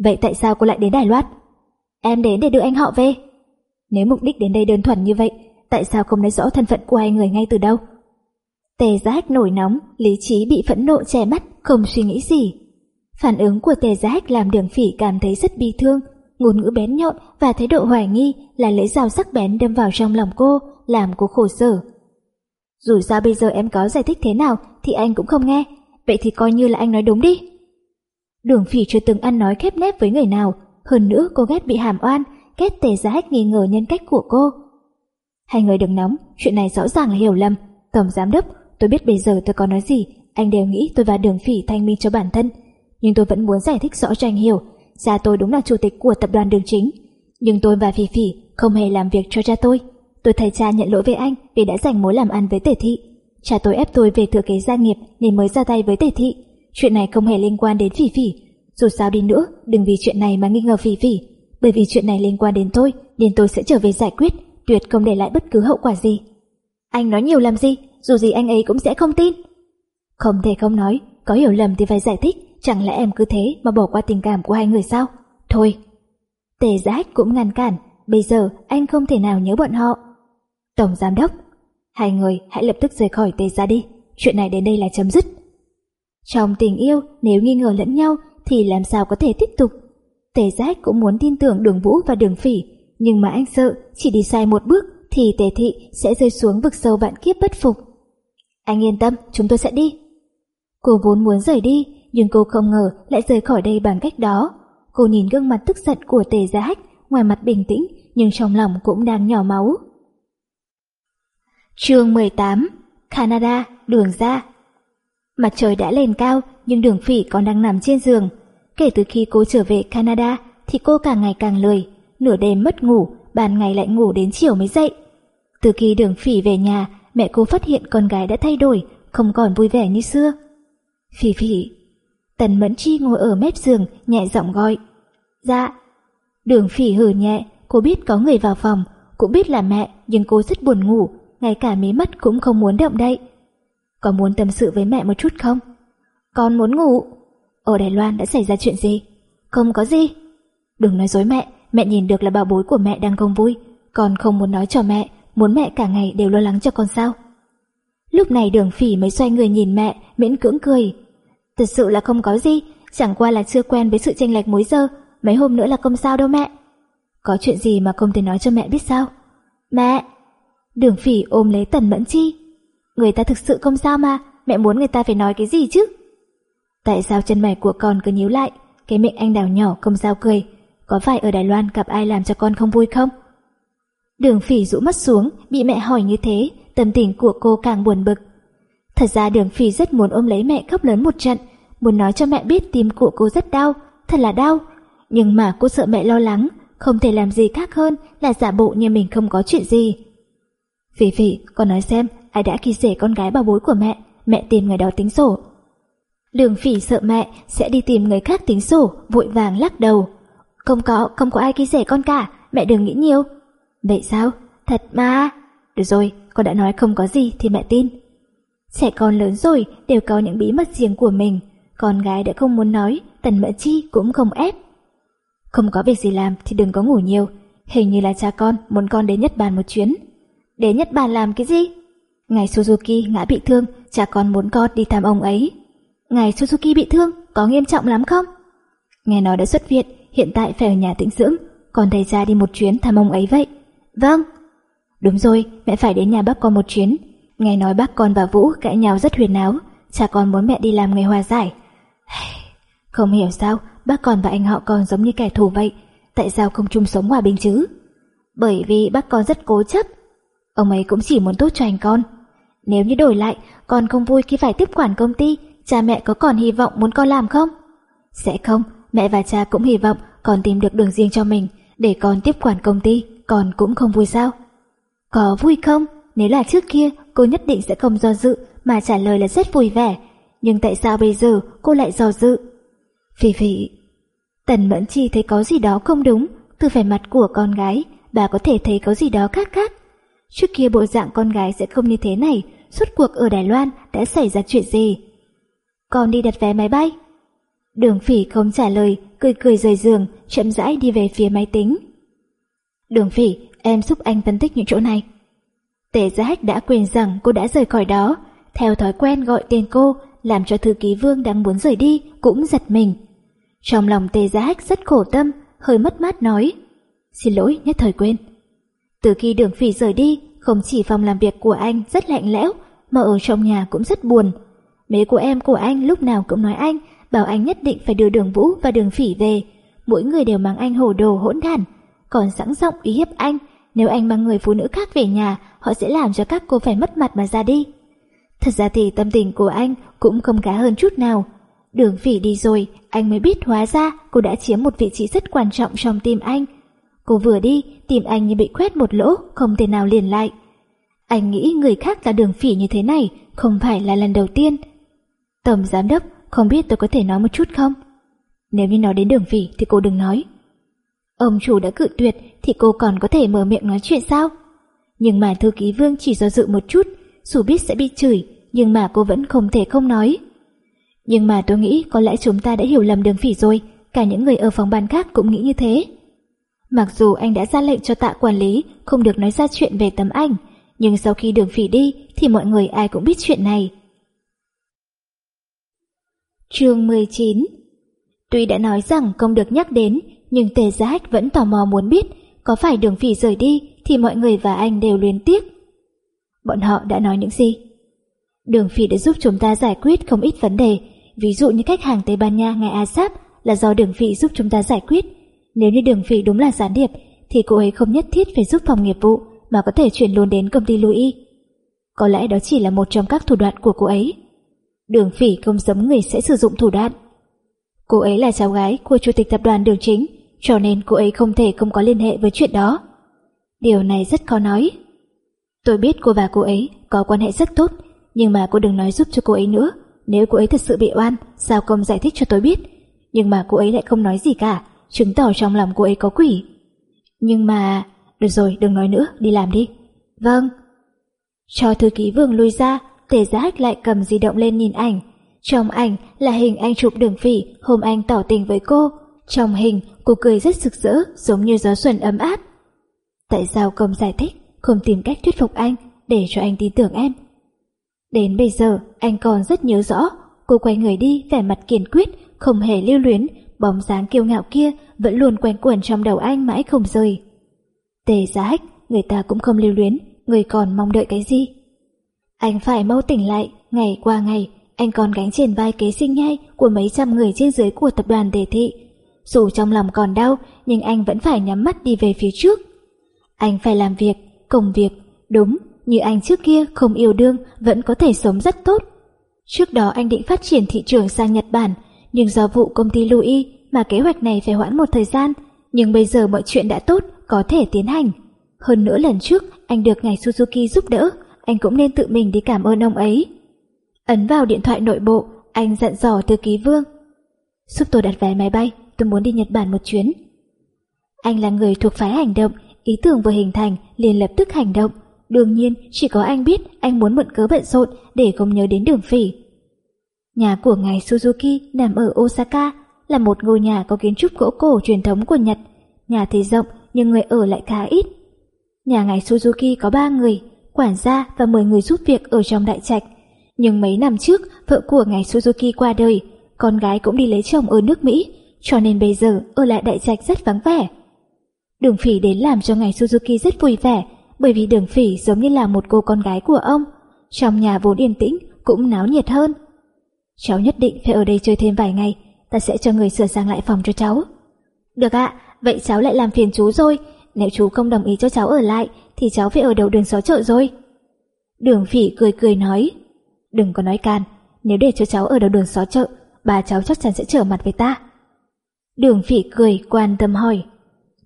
Vậy tại sao cô lại đến Đài Loan? Em đến để đưa anh họ về. Nếu mục đích đến đây đơn thuần như vậy, tại sao không nói rõ thân phận của hai người ngay từ đâu? Tề Giá Hách nổi nóng, lý trí bị phẫn nộ che mắt, không suy nghĩ gì. Phản ứng của Tề Giá Hách làm đường phỉ cảm thấy rất bi thương, ngôn ngữ bén nhọn và thái độ hoài nghi là lưỡi dao sắc bén đâm vào trong lòng cô, làm cô khổ sở. Dù sao bây giờ em có giải thích thế nào thì anh cũng không nghe, vậy thì coi như là anh nói đúng đi. Đường phỉ chưa từng ăn nói khép nép với người nào, hơn nữa cô ghét bị hàm oan, ghét tề giá hách nghi ngờ nhân cách của cô. Hai người đừng nóng, chuyện này rõ ràng là hiểu lầm. Tổng giám đốc, tôi biết bây giờ tôi có nói gì, anh đều nghĩ tôi và đường phỉ thanh minh cho bản thân. Nhưng tôi vẫn muốn giải thích rõ cho anh hiểu, cha tôi đúng là chủ tịch của tập đoàn đường chính. Nhưng tôi và Phi Phỉ không hề làm việc cho cha tôi. Tôi thay cha nhận lỗi với anh vì đã giành mối làm ăn với tể thị. Cha tôi ép tôi về thừa kế gia nghiệp nên mới ra tay với tể thị. Chuyện này không hề liên quan đến Phỉ Phỉ. Dù sao đi nữa, đừng vì chuyện này mà nghi ngờ Phỉ Phỉ. Bởi vì chuyện này liên quan đến tôi, nên tôi sẽ trở về giải quyết, tuyệt không để lại bất cứ hậu quả gì. Anh nói nhiều làm gì, dù gì anh ấy cũng sẽ không tin. Không thể không nói, có hiểu lầm thì phải giải thích, chẳng lẽ em cứ thế mà bỏ qua tình cảm của hai người sao? Thôi. Tề giác cũng ngăn cản, bây giờ anh không thể nào nhớ bọn họ. Tổng giám đốc, hai người hãy lập tức rời khỏi tề ra đi, chuyện này đến đây là chấm dứt. Trong tình yêu, nếu nghi ngờ lẫn nhau thì làm sao có thể tiếp tục? Tề giác cũng muốn tin tưởng đường vũ và đường phỉ, nhưng mà anh sợ chỉ đi sai một bước thì tề thị sẽ rơi xuống vực sâu vạn kiếp bất phục. Anh yên tâm, chúng tôi sẽ đi. Cô vốn muốn rời đi, nhưng cô không ngờ lại rời khỏi đây bằng cách đó. Cô nhìn gương mặt tức giận của tề giá hách, ngoài mặt bình tĩnh, nhưng trong lòng cũng đang nhỏ máu chương 18 Canada, đường ra Mặt trời đã lên cao, nhưng đường phỉ còn đang nằm trên giường. Kể từ khi cô trở về Canada, thì cô càng ngày càng lười, nửa đêm mất ngủ, ban ngày lại ngủ đến chiều mới dậy. Từ khi đường phỉ về nhà, mẹ cô phát hiện con gái đã thay đổi, không còn vui vẻ như xưa. Phỉ phỉ. Tần Mẫn Chi ngồi ở mép giường, nhẹ giọng gọi. Dạ. Đường phỉ hừ nhẹ, cô biết có người vào phòng, cũng biết là mẹ, nhưng cô rất buồn ngủ, ngay cả mí mắt cũng không muốn động đậy. Có muốn tâm sự với mẹ một chút không? Con muốn ngủ. Ở Đài Loan đã xảy ra chuyện gì? Không có gì. Đừng nói dối mẹ, mẹ nhìn được là bảo bối của mẹ đang không vui. Con không muốn nói cho mẹ, muốn mẹ cả ngày đều lo lắng cho con sao. Lúc này đường phỉ mới xoay người nhìn mẹ, miễn cưỡng cười. Thật sự là không có gì, chẳng qua là chưa quen với sự tranh lệch múi giờ, mấy hôm nữa là không sao đâu mẹ. Có chuyện gì mà không thể nói cho mẹ biết sao? Mẹ! Đường phỉ ôm lấy tần mẫn chi. Người ta thực sự không sao mà, mẹ muốn người ta phải nói cái gì chứ? Tại sao chân mày của con cứ nhíu lại, cái miệng anh đào nhỏ không sao cười, có phải ở Đài Loan gặp ai làm cho con không vui không? Đường phỉ rũ mắt xuống, bị mẹ hỏi như thế, tâm tình của cô càng buồn bực. Thật ra đường phỉ rất muốn ôm lấy mẹ khóc lớn một trận, muốn nói cho mẹ biết tim của cô rất đau, thật là đau. Nhưng mà cô sợ mẹ lo lắng, không thể làm gì khác hơn là giả bộ như mình không có chuyện gì. Phỉ phỉ, con nói xem, ai đã khi rể con gái bà bối của mẹ, mẹ tìm người đó tính sổ. Đường phỉ sợ mẹ sẽ đi tìm người khác tính sổ, vội vàng lắc đầu. Không có, không có ai khi rể con cả, mẹ đừng nghĩ nhiều. Vậy sao? Thật mà. Được rồi, con đã nói không có gì thì mẹ tin. Trẻ con lớn rồi đều có những bí mật riêng của mình. Con gái đã không muốn nói, tần mẹ chi cũng không ép. Không có việc gì làm thì đừng có ngủ nhiều. Hình như là cha con muốn con đến Nhật Bản một chuyến. Đến Nhật Bản làm cái gì? Ngài Suzuki ngã bị thương, cha con muốn con đi thăm ông ấy. Ngài Suzuki bị thương, có nghiêm trọng lắm không? Nghe nói đã xuất viện, hiện tại phải ở nhà tĩnh dưỡng, còn thầy ra đi một chuyến thăm ông ấy vậy. Vâng. Đúng rồi, mẹ phải đến nhà bác con một chuyến. Nghe nói bác con và Vũ cãi nhau rất huyền áo, cha con muốn mẹ đi làm người hòa giải. Không hiểu sao, bác con và anh họ con giống như kẻ thù vậy, tại sao không chung sống hòa bình chứ? Bởi vì bác con rất cố chấp. Ông ấy cũng chỉ muốn tốt cho anh con. Nếu như đổi lại, con không vui khi phải tiếp quản công ty, cha mẹ có còn hy vọng muốn con làm không? Sẽ không, mẹ và cha cũng hy vọng con tìm được đường riêng cho mình, để con tiếp quản công ty, con cũng không vui sao? Có vui không? Nếu là trước kia, cô nhất định sẽ không do dự mà trả lời là rất vui vẻ. Nhưng tại sao bây giờ cô lại do dự? Phỉ phỉ. Tần Mẫn Chi thấy có gì đó không đúng, từ vẻ mặt của con gái, bà có thể thấy có gì đó khác khác. Trước kia bộ dạng con gái sẽ không như thế này, suốt cuộc ở Đài Loan đã xảy ra chuyện gì? Con đi đặt vé máy bay. Đường phỉ không trả lời, cười cười rời giường, chậm rãi đi về phía máy tính. Đường phỉ, em giúp anh phân tích những chỗ này. Tề Gia Hách đã quên rằng cô đã rời khỏi đó, theo thói quen gọi tên cô, làm cho thư ký vương đang muốn rời đi, cũng giật mình. Trong lòng Tề Gia Hách rất khổ tâm, hơi mất mát nói. Xin lỗi, nhất thời quên. Từ khi đường phỉ rời đi, không chỉ phòng làm việc của anh rất lạnh lẽo, mà ở trong nhà cũng rất buồn. Mấy của em của anh lúc nào cũng nói anh, bảo anh nhất định phải đưa đường vũ và đường phỉ về. Mỗi người đều mang anh hồ đồ hỗn đản, còn sẵn giọng ý hiếp anh. Nếu anh mang người phụ nữ khác về nhà, họ sẽ làm cho các cô phải mất mặt mà ra đi. Thật ra thì tâm tình của anh cũng không khá hơn chút nào. Đường phỉ đi rồi, anh mới biết hóa ra cô đã chiếm một vị trí rất quan trọng trong tim anh. Cô vừa đi, tìm anh như bị quét một lỗ, không thể nào liền lại. Anh nghĩ người khác là đường phỉ như thế này, không phải là lần đầu tiên. Tổng giám đốc, không biết tôi có thể nói một chút không? Nếu như nói đến đường phỉ thì cô đừng nói. Ông chủ đã cự tuyệt thì cô còn có thể mở miệng nói chuyện sao? Nhưng mà thư ký vương chỉ do dự một chút, dù biết sẽ bị chửi, nhưng mà cô vẫn không thể không nói. Nhưng mà tôi nghĩ có lẽ chúng ta đã hiểu lầm đường phỉ rồi, cả những người ở phòng ban khác cũng nghĩ như thế. Mặc dù anh đã ra lệnh cho tạ quản lý không được nói ra chuyện về tấm ảnh, nhưng sau khi đường phỉ đi thì mọi người ai cũng biết chuyện này. chương 19 Tuy đã nói rằng không được nhắc đến, nhưng Tề Giá Hách vẫn tò mò muốn biết có phải đường phỉ rời đi thì mọi người và anh đều luyến tiếc. Bọn họ đã nói những gì? Đường phỉ đã giúp chúng ta giải quyết không ít vấn đề, ví dụ như khách hàng Tây Ban Nha ngài Asap là do đường phỉ giúp chúng ta giải quyết. Nếu như đường phỉ đúng là gián điệp, thì cô ấy không nhất thiết phải giúp phòng nghiệp vụ mà có thể chuyển luôn đến công ty Louis. Có lẽ đó chỉ là một trong các thủ đoạn của cô ấy. Đường phỉ không giống người sẽ sử dụng thủ đoạn. Cô ấy là cháu gái của chủ tịch tập đoàn đường chính, cho nên cô ấy không thể không có liên hệ với chuyện đó. Điều này rất khó nói. Tôi biết cô và cô ấy có quan hệ rất tốt, nhưng mà cô đừng nói giúp cho cô ấy nữa. Nếu cô ấy thật sự bị oan, sao không giải thích cho tôi biết? Nhưng mà cô ấy lại không nói gì cả, chứng tỏ trong lòng cô ấy có quỷ. Nhưng mà... Được rồi, đừng nói nữa, đi làm đi. Vâng. Cho thư ký vương lui ra, tề giá hách lại cầm di động lên nhìn ảnh. Trong ảnh là hình anh chụp đường phỉ hôm anh tỏ tình với cô. Trong hình, cô cười rất rực rỡ, giống như gió xuân ấm áp. Tại sao không giải thích, không tìm cách thuyết phục anh để cho anh tin tưởng em? Đến bây giờ, anh còn rất nhớ rõ, cô quay người đi vẻ mặt kiên quyết, không hề lưu luyến, bóng dáng kiêu ngạo kia vẫn luôn quanh quẩn trong đầu anh mãi không rời. Tề giá hách, người ta cũng không lưu luyến, người còn mong đợi cái gì? Anh phải mau tỉnh lại, ngày qua ngày, anh còn gánh trên vai kế sinh nhai của mấy trăm người trên dưới của tập đoàn Tề Thị. Dù trong lòng còn đau, nhưng anh vẫn phải nhắm mắt đi về phía trước. Anh phải làm việc, công việc, đúng, như anh trước kia không yêu đương vẫn có thể sống rất tốt. Trước đó anh định phát triển thị trường sang Nhật Bản, nhưng do vụ công ty Louis mà kế hoạch này phải hoãn một thời gian, nhưng bây giờ mọi chuyện đã tốt, có thể tiến hành. Hơn nữa lần trước anh được ngài Suzuki giúp đỡ, anh cũng nên tự mình đi cảm ơn ông ấy. Ấn vào điện thoại nội bộ, anh dặn dò thư ký Vương. Giúp tôi đặt vé máy bay, tôi muốn đi Nhật Bản một chuyến. Anh là người thuộc phái hành động, ý tưởng vừa hình thành liền lập tức hành động. Đương nhiên, chỉ có anh biết anh muốn mượn cớ bận rộn để không nhớ đến đường phỉ. Nhà của ngài Suzuki nằm ở Osaka, là một ngôi nhà có kiến trúc gỗ cổ truyền thống của Nhật. Nhà thì rộng nhưng người ở lại khá ít. Nhà ngài Suzuki có ba người, quản gia và 10 người giúp việc ở trong đại trạch. Nhưng mấy năm trước, vợ của ngài Suzuki qua đời, con gái cũng đi lấy chồng ở nước Mỹ, cho nên bây giờ ở lại đại trạch rất vắng vẻ. Đường phỉ đến làm cho ngài Suzuki rất vui vẻ, bởi vì đường phỉ giống như là một cô con gái của ông. Trong nhà vốn yên tĩnh, cũng náo nhiệt hơn. Cháu nhất định phải ở đây chơi thêm vài ngày, ta sẽ cho người sửa sang lại phòng cho cháu. Được ạ, vậy cháu lại làm phiền chú rồi, nếu chú không đồng ý cho cháu ở lại thì cháu phải ở đầu đường xó chợ rồi. Đường phỉ cười cười nói, đừng có nói can, nếu để cho cháu ở đầu đường xó chợ, bà cháu chắc chắn sẽ trở mặt với ta. Đường phỉ cười quan tâm hỏi,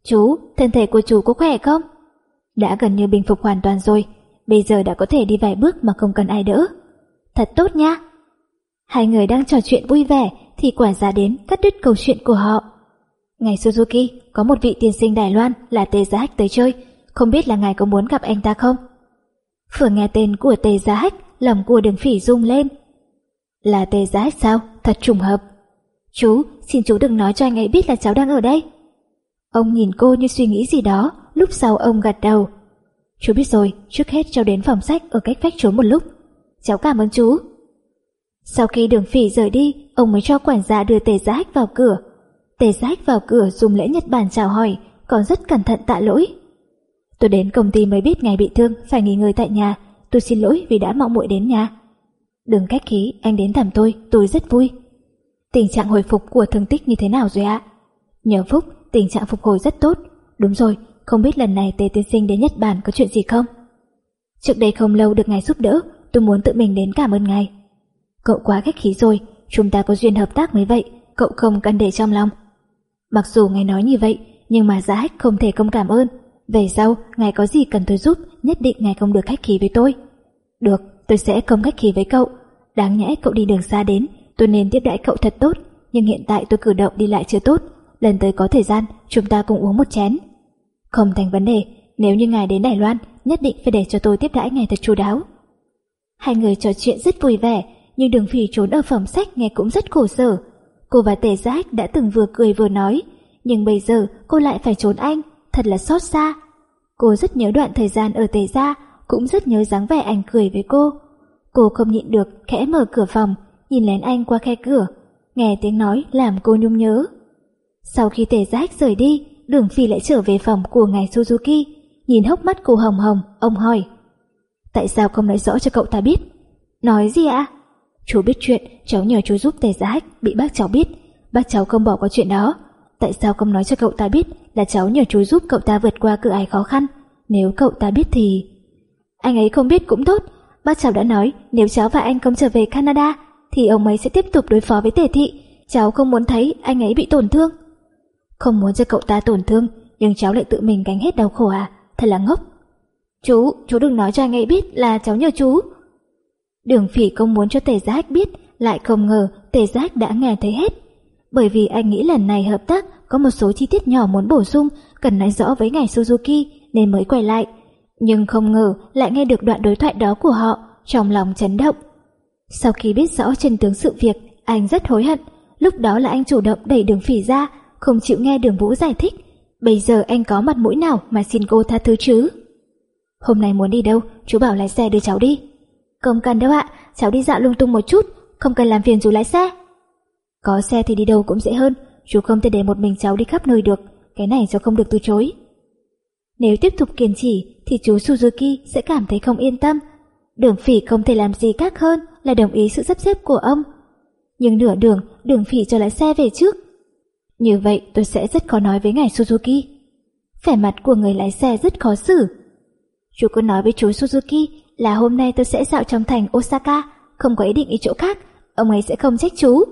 chú, thân thể của chú có khỏe không? Đã gần như bình phục hoàn toàn rồi, bây giờ đã có thể đi vài bước mà không cần ai đỡ. Thật tốt nha. Hai người đang trò chuyện vui vẻ thì quản gia đến cắt đứt câu chuyện của họ. Ngài Suzuki, có một vị tiên sinh Đài Loan là Tề Giá Hách tới chơi, không biết là ngài có muốn gặp anh ta không? Vừa nghe tên của Tề Giá Hách, lòng của đường phỉ rung lên. Là Tề Giá Hách sao? Thật trùng hợp. Chú, xin chú đừng nói cho anh ấy biết là cháu đang ở đây. Ông nhìn cô như suy nghĩ gì đó, lúc sau ông gật đầu. Chú biết rồi, trước hết cháu đến phòng sách ở cách vách trốn một lúc. Cháu cảm ơn chú. Sau khi đường phỉ rời đi, ông mới cho quản gia đưa Tề Giá Hách vào cửa. Tề Giá Hách vào cửa dùng lễ Nhật Bản chào hỏi, còn rất cẩn thận tạ lỗi. Tôi đến công ty mới biết ngài bị thương, phải nghỉ ngơi tại nhà. Tôi xin lỗi vì đã mạo muội đến nhà. Đừng cách khí, anh đến thăm tôi, tôi rất vui. Tình trạng hồi phục của thương tích như thế nào rồi ạ? Nhờ Phúc, tình trạng phục hồi rất tốt. Đúng rồi, không biết lần này Tề Tiên Sinh đến Nhật Bản có chuyện gì không? Trước đây không lâu được ngài giúp đỡ, tôi muốn tự mình đến cảm ơn ngài. Cậu quá khách khí rồi, chúng ta có duyên hợp tác mới vậy, cậu không cần để trong lòng. Mặc dù ngài nói như vậy, nhưng mà giá hách không thể không cảm ơn. Về sau, ngài có gì cần tôi giúp, nhất định ngài không được khách khí với tôi. Được, tôi sẽ không khách khí với cậu. Đáng nhẽ cậu đi đường xa đến, tôi nên tiếp đãi cậu thật tốt, nhưng hiện tại tôi cử động đi lại chưa tốt. Lần tới có thời gian, chúng ta cùng uống một chén. Không thành vấn đề, nếu như ngài đến Đài Loan, nhất định phải để cho tôi tiếp đãi ngài thật chu đáo. Hai người trò chuyện rất vui vẻ, nhưng đường phỉ trốn ở phòng sách nghe cũng rất khổ sở. Cô và tề giác đã từng vừa cười vừa nói, nhưng bây giờ cô lại phải trốn anh, thật là xót xa. Cô rất nhớ đoạn thời gian ở tề gia, cũng rất nhớ dáng vẻ anh cười với cô. Cô không nhịn được, khẽ mở cửa phòng, nhìn lén anh qua khe cửa, nghe tiếng nói làm cô nhung nhớ. Sau khi tề giác rời đi, đường phi lại trở về phòng của ngài Suzuki, nhìn hốc mắt cô hồng hồng, ông hỏi. Tại sao không nói rõ cho cậu ta biết? Nói gì ạ? Chú biết chuyện, cháu nhờ chú giúp tề giá hách bị bác cháu biết. Bác cháu không bỏ qua chuyện đó. Tại sao không nói cho cậu ta biết là cháu nhờ chú giúp cậu ta vượt qua cửa ải khó khăn? Nếu cậu ta biết thì... Anh ấy không biết cũng tốt. Bác cháu đã nói nếu cháu và anh không trở về Canada thì ông ấy sẽ tiếp tục đối phó với tề thị. Cháu không muốn thấy anh ấy bị tổn thương. Không muốn cho cậu ta tổn thương nhưng cháu lại tự mình gánh hết đau khổ à? Thật là ngốc. Chú, chú đừng nói cho anh ấy biết là cháu nhờ chú. Đường phỉ không muốn cho tề giác biết, lại không ngờ tề giác đã nghe thấy hết. Bởi vì anh nghĩ lần này hợp tác có một số chi tiết nhỏ muốn bổ sung, cần nói rõ với ngài Suzuki nên mới quay lại. Nhưng không ngờ lại nghe được đoạn đối thoại đó của họ, trong lòng chấn động. Sau khi biết rõ chân tướng sự việc, anh rất hối hận. Lúc đó là anh chủ động đẩy đường phỉ ra, không chịu nghe đường vũ giải thích. Bây giờ anh có mặt mũi nào mà xin cô tha thứ chứ? Hôm nay muốn đi đâu, chú bảo lái xe đưa cháu đi. Không cần đâu ạ, cháu đi dạo lung tung một chút, không cần làm phiền chú lái xe. Có xe thì đi đâu cũng dễ hơn, chú không thể để một mình cháu đi khắp nơi được, cái này cháu không được từ chối. Nếu tiếp tục kiên trì thì chú Suzuki sẽ cảm thấy không yên tâm. Đường phỉ không thể làm gì khác hơn là đồng ý sự sắp xếp của ông. Nhưng nửa đường, đường phỉ cho lái xe về trước. Như vậy tôi sẽ rất khó nói với ngài Suzuki. Vẻ mặt của người lái xe rất khó xử. Chú cứ nói với chú Suzuki là hôm nay tôi sẽ dạo trong thành Osaka, không có ý định đi chỗ khác, ông ấy sẽ không trách chú.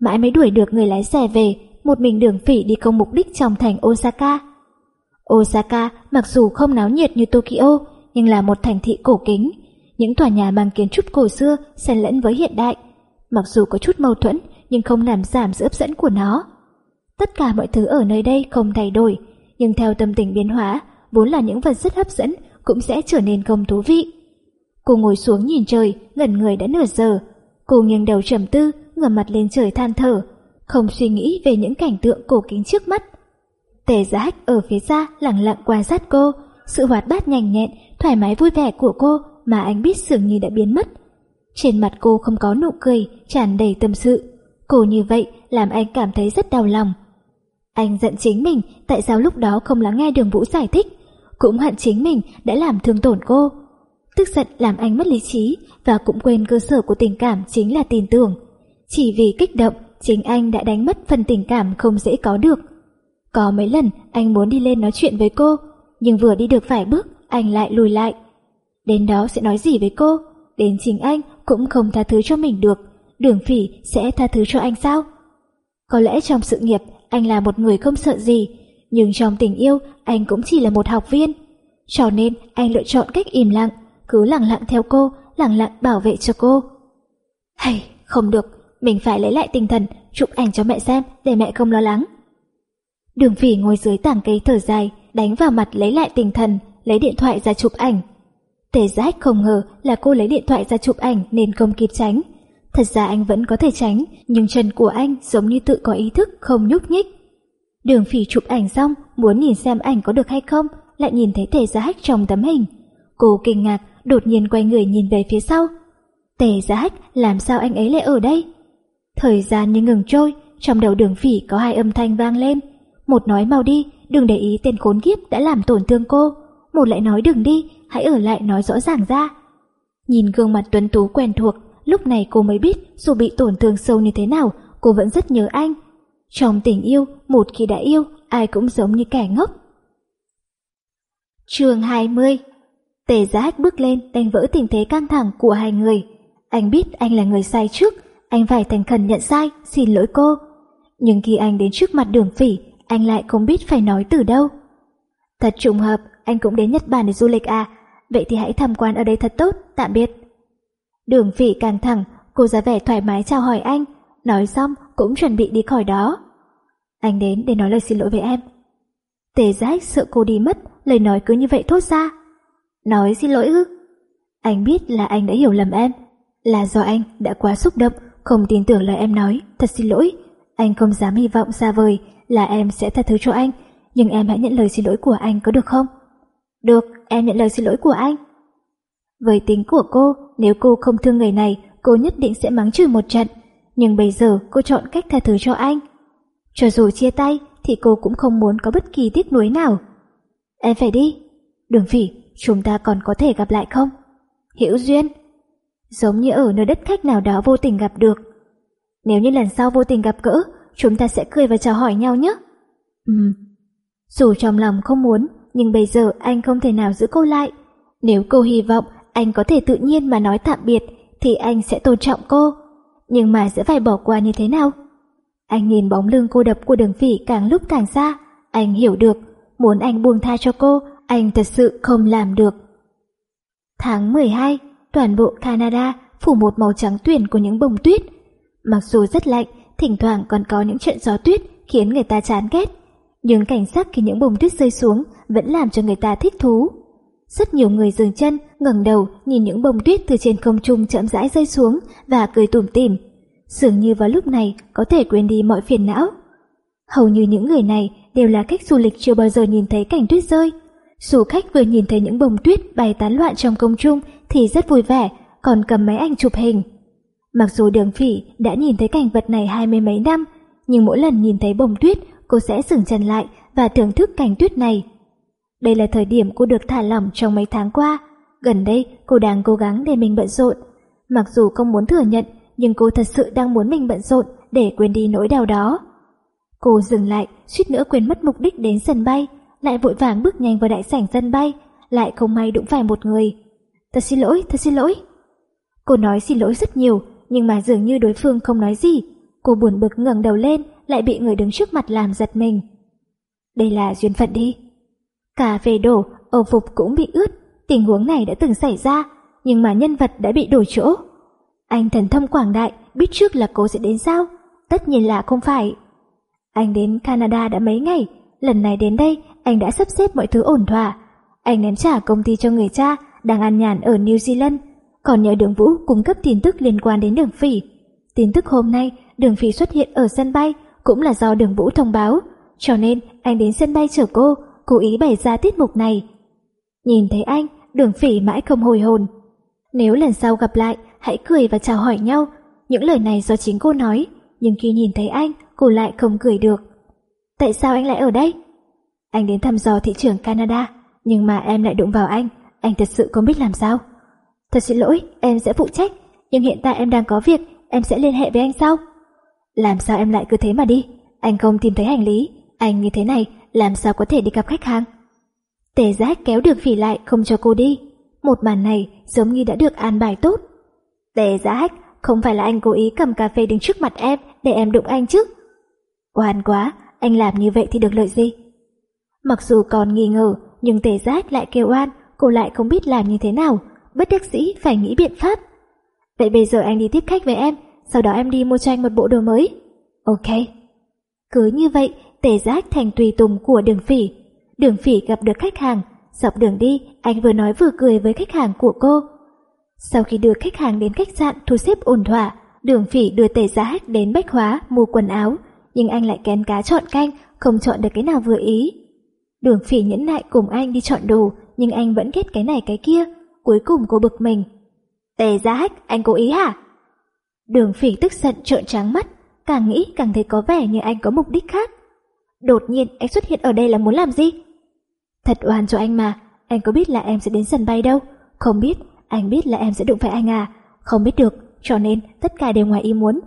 Mãi mới đuổi được người lái xe về, một mình đường phỉ đi không mục đích trong thành Osaka. Osaka mặc dù không náo nhiệt như Tokyo, nhưng là một thành thị cổ kính. Những tòa nhà mang kiến trúc cổ xưa xen lẫn với hiện đại. Mặc dù có chút mâu thuẫn, nhưng không làm giảm sự hấp dẫn của nó. Tất cả mọi thứ ở nơi đây không thay đổi, nhưng theo tâm tình biến hóa, vốn là những vật rất hấp dẫn cũng sẽ trở nên không thú vị. Cô ngồi xuống nhìn trời, ngẩn người đã nửa giờ. Cô nghiêng đầu trầm tư, ngửa mặt lên trời than thở, không suy nghĩ về những cảnh tượng cổ kính trước mắt. Tề giá hách ở phía xa lặng lặng quan sát cô, sự hoạt bát nhanh nhẹn, thoải mái vui vẻ của cô mà anh biết dường như đã biến mất. Trên mặt cô không có nụ cười, tràn đầy tâm sự. Cô như vậy làm anh cảm thấy rất đau lòng. Anh giận chính mình tại sao lúc đó không lắng nghe đường vũ giải thích, cũng hận chính mình đã làm thương tổn cô. Tức giận làm anh mất lý trí và cũng quên cơ sở của tình cảm chính là tin tưởng. Chỉ vì kích động, chính anh đã đánh mất phần tình cảm không dễ có được. Có mấy lần anh muốn đi lên nói chuyện với cô, nhưng vừa đi được vài bước, anh lại lùi lại. Đến đó sẽ nói gì với cô? Đến chính anh cũng không tha thứ cho mình được. Đường phỉ sẽ tha thứ cho anh sao? Có lẽ trong sự nghiệp anh là một người không sợ gì, nhưng trong tình yêu anh cũng chỉ là một học viên. Cho nên anh lựa chọn cách im lặng, cứ lặng lặng theo cô, lặng lặng bảo vệ cho cô. Hay, không được, mình phải lấy lại tinh thần, chụp ảnh cho mẹ xem để mẹ không lo lắng. Đường phỉ ngồi dưới tảng cây thở dài, đánh vào mặt lấy lại tinh thần, lấy điện thoại ra chụp ảnh. Tề giác không ngờ là cô lấy điện thoại ra chụp ảnh nên không kịp tránh. Thật ra anh vẫn có thể tránh, nhưng chân của anh giống như tự có ý thức không nhúc nhích. Đường phỉ chụp ảnh xong, muốn nhìn xem ảnh có được hay không, lại nhìn thấy tề giá hách trong tấm hình. Cô kinh ngạc, đột nhiên quay người nhìn về phía sau. Tề giá hách, làm sao anh ấy lại ở đây? Thời gian như ngừng trôi, trong đầu đường phỉ có hai âm thanh vang lên. Một nói mau đi, đừng để ý tên khốn kiếp đã làm tổn thương cô. Một lại nói đừng đi, hãy ở lại nói rõ ràng ra. Nhìn gương mặt tuấn tú quen thuộc, lúc này cô mới biết dù bị tổn thương sâu như thế nào, cô vẫn rất nhớ anh. Trong tình yêu, một khi đã yêu, ai cũng giống như kẻ ngốc. Trường 20 Tề giá hách bước lên đánh vỡ tình thế căng thẳng của hai người. Anh biết anh là người sai trước, anh phải thành khẩn nhận sai, xin lỗi cô. Nhưng khi anh đến trước mặt đường phỉ, anh lại không biết phải nói từ đâu. Thật trùng hợp, anh cũng đến Nhật Bản để du lịch à, vậy thì hãy tham quan ở đây thật tốt, tạm biệt. Đường phỉ càng thẳng, cô ra vẻ thoải mái chào hỏi anh, nói xong cũng chuẩn bị đi khỏi đó. Anh đến để nói lời xin lỗi với em. Tề giác sợ cô đi mất, lời nói cứ như vậy thốt ra. Nói xin lỗi ư? Anh biết là anh đã hiểu lầm em, là do anh đã quá xúc động, không tin tưởng lời em nói, thật xin lỗi. Anh không dám hy vọng xa vời là em sẽ tha thứ cho anh, nhưng em hãy nhận lời xin lỗi của anh có được không? Được, em nhận lời xin lỗi của anh. Với tính của cô, nếu cô không thương người này, cô nhất định sẽ mắng chửi một trận. Nhưng bây giờ cô chọn cách tha thứ cho anh. Cho dù chia tay, thì cô cũng không muốn có bất kỳ tiếc nuối nào. Em phải đi. Đường phỉ, chúng ta còn có thể gặp lại không? hữu duyên. Giống như ở nơi đất khách nào đó vô tình gặp được. Nếu như lần sau vô tình gặp gỡ, chúng ta sẽ cười và chào hỏi nhau nhé. Ừm. Dù trong lòng không muốn, nhưng bây giờ anh không thể nào giữ cô lại. Nếu cô hy vọng anh có thể tự nhiên mà nói tạm biệt, thì anh sẽ tôn trọng cô. Nhưng mà sẽ phải bỏ qua như thế nào? Anh nhìn bóng lưng cô đập của đường phỉ càng lúc càng xa. Anh hiểu được, muốn anh buông tha cho cô, anh thật sự không làm được. Tháng 12, toàn bộ Canada phủ một màu trắng tuyển của những bông tuyết. Mặc dù rất lạnh, thỉnh thoảng còn có những trận gió tuyết khiến người ta chán ghét, nhưng cảnh sắc khi những bông tuyết rơi xuống vẫn làm cho người ta thích thú. Rất nhiều người dừng chân, ngẩng đầu nhìn những bông tuyết từ trên không trung chậm rãi rơi xuống và cười tủm tỉm. Dường như vào lúc này có thể quên đi mọi phiền não. Hầu như những người này đều là khách du lịch chưa bao giờ nhìn thấy cảnh tuyết rơi. Du khách vừa nhìn thấy những bông tuyết bay tán loạn trong công trung thì rất vui vẻ, còn cầm máy ảnh chụp hình. Mặc dù đường phỉ đã nhìn thấy cảnh vật này hai mươi mấy năm, nhưng mỗi lần nhìn thấy bông tuyết, cô sẽ dừng chân lại và thưởng thức cảnh tuyết này. Đây là thời điểm cô được thả lỏng trong mấy tháng qua. Gần đây, cô đang cố gắng để mình bận rộn. Mặc dù không muốn thừa nhận, nhưng cô thật sự đang muốn mình bận rộn để quên đi nỗi đau đó. Cô dừng lại, suýt nữa quên mất mục đích đến sân bay, lại vội vàng bước nhanh vào đại sảnh sân bay, lại không may đụng phải một người. Thật xin lỗi, thật xin lỗi. Cô nói xin lỗi rất nhiều, nhưng mà dường như đối phương không nói gì. Cô buồn bực ngẩng đầu lên, lại bị người đứng trước mặt làm giật mình. Đây là duyên phận đi. Cả về đổ, âu phục cũng bị ướt, tình huống này đã từng xảy ra, nhưng mà nhân vật đã bị đổi chỗ. Anh thần thông quảng đại, biết trước là cô sẽ đến sao? Tất nhiên là không phải. Anh đến Canada đã mấy ngày, lần này đến đây anh đã sắp xếp mọi thứ ổn thỏa. Anh ném trả công ty cho người cha đang ăn nhàn ở New Zealand, còn nhờ đường Vũ cung cấp tin tức liên quan đến đường phỉ. Tin tức hôm nay đường phỉ xuất hiện ở sân bay cũng là do đường Vũ thông báo, cho nên anh đến sân bay chở cô, cố ý bày ra tiết mục này. Nhìn thấy anh, đường phỉ mãi không hồi hồn. Nếu lần sau gặp lại, hãy cười và chào hỏi nhau. Những lời này do chính cô nói, nhưng khi nhìn thấy anh, cô lại không cười được. Tại sao anh lại ở đây? Anh đến thăm dò thị trường Canada, nhưng mà em lại đụng vào anh, anh thật sự không biết làm sao. Thật xin lỗi, em sẽ phụ trách, nhưng hiện tại em đang có việc, em sẽ liên hệ với anh sau. Làm sao em lại cứ thế mà đi, anh không tìm thấy hành lý, anh như thế này làm sao có thể đi gặp khách hàng. Tề giác kéo được phỉ lại không cho cô đi. Một màn này giống như đã được an bài tốt. Tề giác, không phải là anh cố ý cầm cà phê đứng trước mặt em để em đụng anh chứ. Oan quá, anh làm như vậy thì được lợi gì? Mặc dù còn nghi ngờ, nhưng tề giác lại kêu oan, cô lại không biết làm như thế nào, bất đắc dĩ phải nghĩ biện pháp. Vậy bây giờ anh đi tiếp khách với em, sau đó em đi mua cho anh một bộ đồ mới. Ok. Cứ như vậy, tề giác thành tùy tùng của đường phỉ. Đường phỉ gặp được khách hàng, dọc đường đi, anh vừa nói vừa cười với khách hàng của cô. Sau khi đưa khách hàng đến khách sạn thu xếp ổn thỏa, đường phỉ đưa tề giác đến bách hóa mua quần áo, nhưng anh lại kén cá chọn canh, không chọn được cái nào vừa ý. Đường phỉ nhẫn nại cùng anh đi chọn đồ, nhưng anh vẫn ghét cái này cái kia, cuối cùng cô bực mình. Tề giá hách, anh cố ý hả? Đường phỉ tức giận trợn trắng mắt, càng nghĩ càng thấy có vẻ như anh có mục đích khác. Đột nhiên anh xuất hiện ở đây là muốn làm gì? Thật oan cho anh mà, anh có biết là em sẽ đến sân bay đâu? Không biết, anh biết là em sẽ đụng phải anh à? Không biết được, cho nên tất cả đều ngoài ý muốn.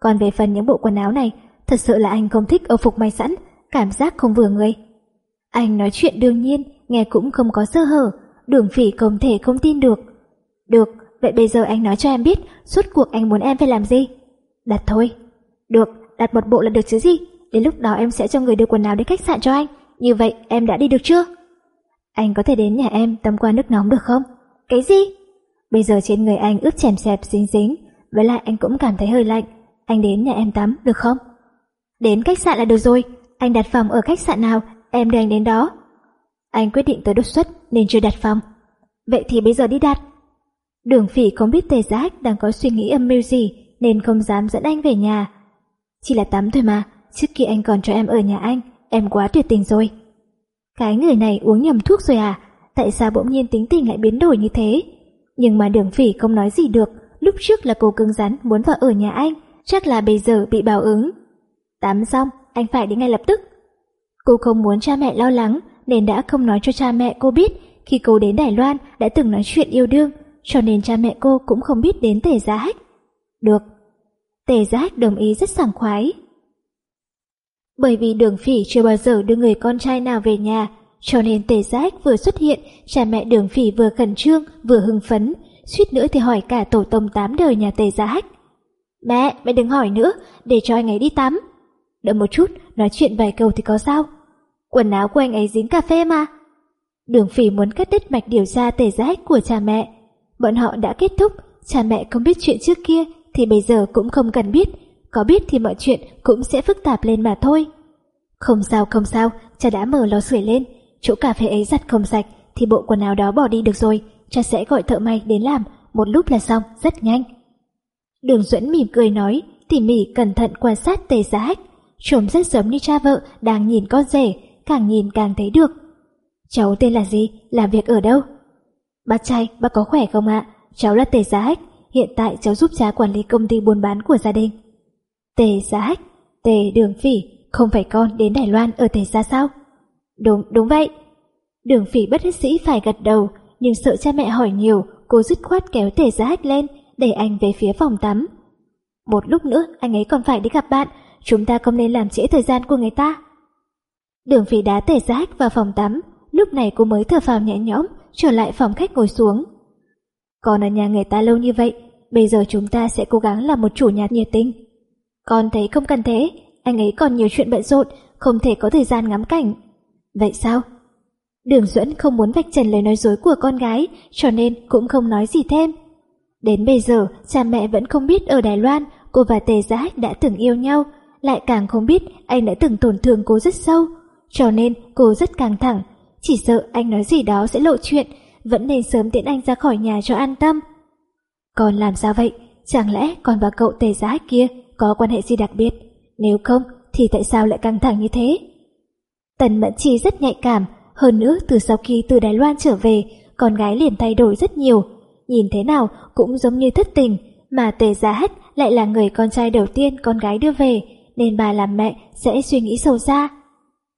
Còn về phần những bộ quần áo này, thật sự là anh không thích âu phục may sẵn, cảm giác không vừa người. Anh nói chuyện đương nhiên, nghe cũng không có sơ hở, đường phỉ không thể không tin được. Được, vậy bây giờ anh nói cho em biết, suốt cuộc anh muốn em phải làm gì? Đặt thôi. Được, đặt một bộ là được chứ gì? Đến lúc đó em sẽ cho người đưa quần áo đến khách sạn cho anh. Như vậy em đã đi được chưa? Anh có thể đến nhà em tắm qua nước nóng được không? Cái gì? Bây giờ trên người anh ướt chèm xẹp dính dính, với lại anh cũng cảm thấy hơi lạnh. Anh đến nhà em tắm được không? Đến khách sạn là được rồi, anh đặt phòng ở khách sạn nào, em đưa anh đến đó. Anh quyết định tới đột xuất nên chưa đặt phòng. Vậy thì bây giờ đi đặt. Đường phỉ không biết tề giác đang có suy nghĩ âm mưu gì nên không dám dẫn anh về nhà. Chỉ là tắm thôi mà, trước kia anh còn cho em ở nhà anh, em quá tuyệt tình rồi. Cái người này uống nhầm thuốc rồi à? Tại sao bỗng nhiên tính tình lại biến đổi như thế? Nhưng mà đường phỉ không nói gì được, lúc trước là cô cứng rắn muốn vào ở nhà anh, chắc là bây giờ bị báo ứng. Tắm xong, anh phải đi ngay lập tức. Cô không muốn cha mẹ lo lắng nên đã không nói cho cha mẹ cô biết khi cô đến Đài Loan đã từng nói chuyện yêu đương, cho nên cha mẹ cô cũng không biết đến Tề Giá Hách. Được. Tề Giá Hách đồng ý rất sảng khoái. Bởi vì đường phỉ chưa bao giờ đưa người con trai nào về nhà, cho nên Tề giác vừa xuất hiện, cha mẹ đường phỉ vừa khẩn trương, vừa hưng phấn, suýt nữa thì hỏi cả tổ tông tám đời nhà Tề giác. Mẹ, mẹ đừng hỏi nữa, để cho anh ấy đi tắm. Đợi một chút, nói chuyện vài câu thì có sao? Quần áo của anh ấy dính cà phê mà. Đường phỉ muốn cắt đứt mạch điều tra tề giác của cha mẹ. Bọn họ đã kết thúc, cha mẹ không biết chuyện trước kia thì bây giờ cũng không cần biết, có biết thì mọi chuyện cũng sẽ phức tạp lên mà thôi. Không sao không sao, cha đã mở lò sưởi lên, chỗ cà phê ấy giặt không sạch thì bộ quần áo đó bỏ đi được rồi, cha sẽ gọi thợ may đến làm, một lúc là xong, rất nhanh. Đường Duẫn mỉm cười nói, tỉ mỉ cẩn thận quan sát tề giá hách, trông rất giống như cha vợ đang nhìn con rể, càng nhìn càng thấy được. Cháu tên là gì, làm việc ở đâu? Bác trai, bác có khỏe không ạ? Cháu là tề giá hách, hiện tại cháu giúp cha quản lý công ty buôn bán của gia đình. Tề giá hách, tề đường phỉ, không phải con đến Đài Loan ở tề gia sao? Đúng, đúng vậy. Đường phỉ bất hết sĩ phải gật đầu, nhưng sợ cha mẹ hỏi nhiều, cô dứt khoát kéo tề giá hách lên, đẩy anh về phía phòng tắm. Một lúc nữa anh ấy còn phải đi gặp bạn, chúng ta không nên làm trễ thời gian của người ta. Đường phỉ đá tề giá hách vào phòng tắm, lúc này cô mới thở phào nhẹ nhõm, trở lại phòng khách ngồi xuống. Còn ở nhà người ta lâu như vậy, bây giờ chúng ta sẽ cố gắng làm một chủ nhà nhiệt tình. Con thấy không cần thế, anh ấy còn nhiều chuyện bận rộn, không thể có thời gian ngắm cảnh. Vậy sao? Đường Duẫn không muốn vạch trần lời nói dối của con gái, cho nên cũng không nói gì thêm. Đến bây giờ, cha mẹ vẫn không biết ở Đài Loan cô và Tề Giá đã từng yêu nhau, lại càng không biết anh đã từng tổn thương cô rất sâu. Cho nên cô rất căng thẳng, chỉ sợ anh nói gì đó sẽ lộ chuyện, vẫn nên sớm tiễn anh ra khỏi nhà cho an tâm. Còn làm sao vậy? Chẳng lẽ con và cậu Tề Giá kia có quan hệ gì đặc biệt? Nếu không, thì tại sao lại căng thẳng như thế? Tần Mẫn Chi rất nhạy cảm, hơn nữa từ sau khi từ Đài Loan trở về, con gái liền thay đổi rất nhiều. Nhìn thế nào cũng giống như thất tình, mà Tề Giá Hách lại là người con trai đầu tiên con gái đưa về, nên bà làm mẹ sẽ suy nghĩ sâu xa.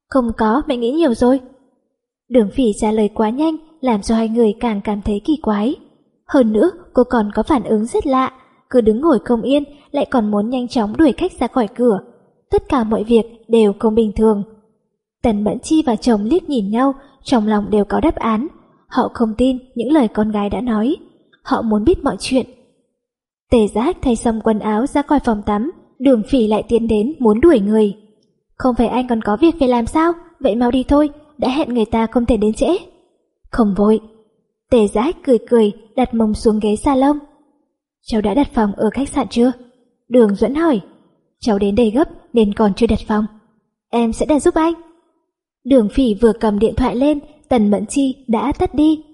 Không có, mẹ nghĩ nhiều rồi. Đường phỉ trả lời quá nhanh, làm cho hai người càng cảm thấy kỳ quái. Hơn nữa, cô còn có phản ứng rất lạ, cứ đứng ngồi không yên, lại còn muốn nhanh chóng đuổi khách ra khỏi cửa. Tất cả mọi việc đều không bình thường. Tần Mẫn Chi và chồng liếc nhìn nhau, trong lòng đều có đáp án. Họ không tin những lời con gái đã nói. Họ muốn biết mọi chuyện. Tề giác thay xong quần áo ra khỏi phòng tắm, đường phỉ lại tiến đến muốn đuổi người. Không phải anh còn có việc phải làm sao? Vậy mau đi thôi, đã hẹn người ta không thể đến trễ. Không vội. Tề giác cười cười, đặt mông xuống ghế salon. Cháu đã đặt phòng ở khách sạn chưa? Đường Duẫn hỏi. Cháu đến đây gấp nên còn chưa đặt phòng. Em sẽ đặt giúp anh. Đường phỉ vừa cầm điện thoại lên, Tần Mẫn Chi đã tắt đi.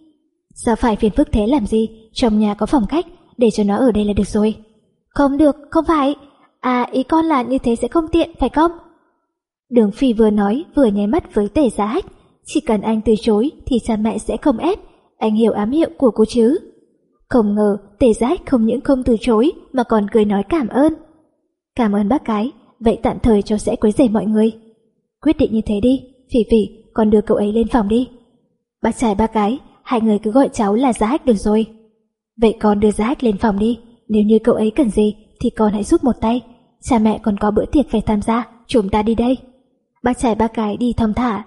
Sao phải phiền phức thế làm gì? Trong nhà có phòng khách, để cho nó ở đây là được rồi. Không được, không phải. À, ý con là như thế sẽ không tiện, phải không? Đường Phi vừa nói vừa nháy mắt với tề giá hách. Chỉ cần anh từ chối thì cha mẹ sẽ không ép. Anh hiểu ám hiệu của cô chứ. Không ngờ tề giá hách không những không từ chối mà còn cười nói cảm ơn. Cảm ơn bác cái, vậy tạm thời cháu sẽ quấy rầy mọi người. Quyết định như thế đi, Phỉ Phỉ, con đưa cậu ấy lên phòng đi. Bác trai ba cái, hai người cứ gọi cháu là giá hách được rồi. Vậy con đưa giá hách lên phòng đi, nếu như cậu ấy cần gì thì con hãy giúp một tay. Cha mẹ còn có bữa tiệc phải tham gia, chúng ta đi đây. Bác trai ba cái đi thong thả.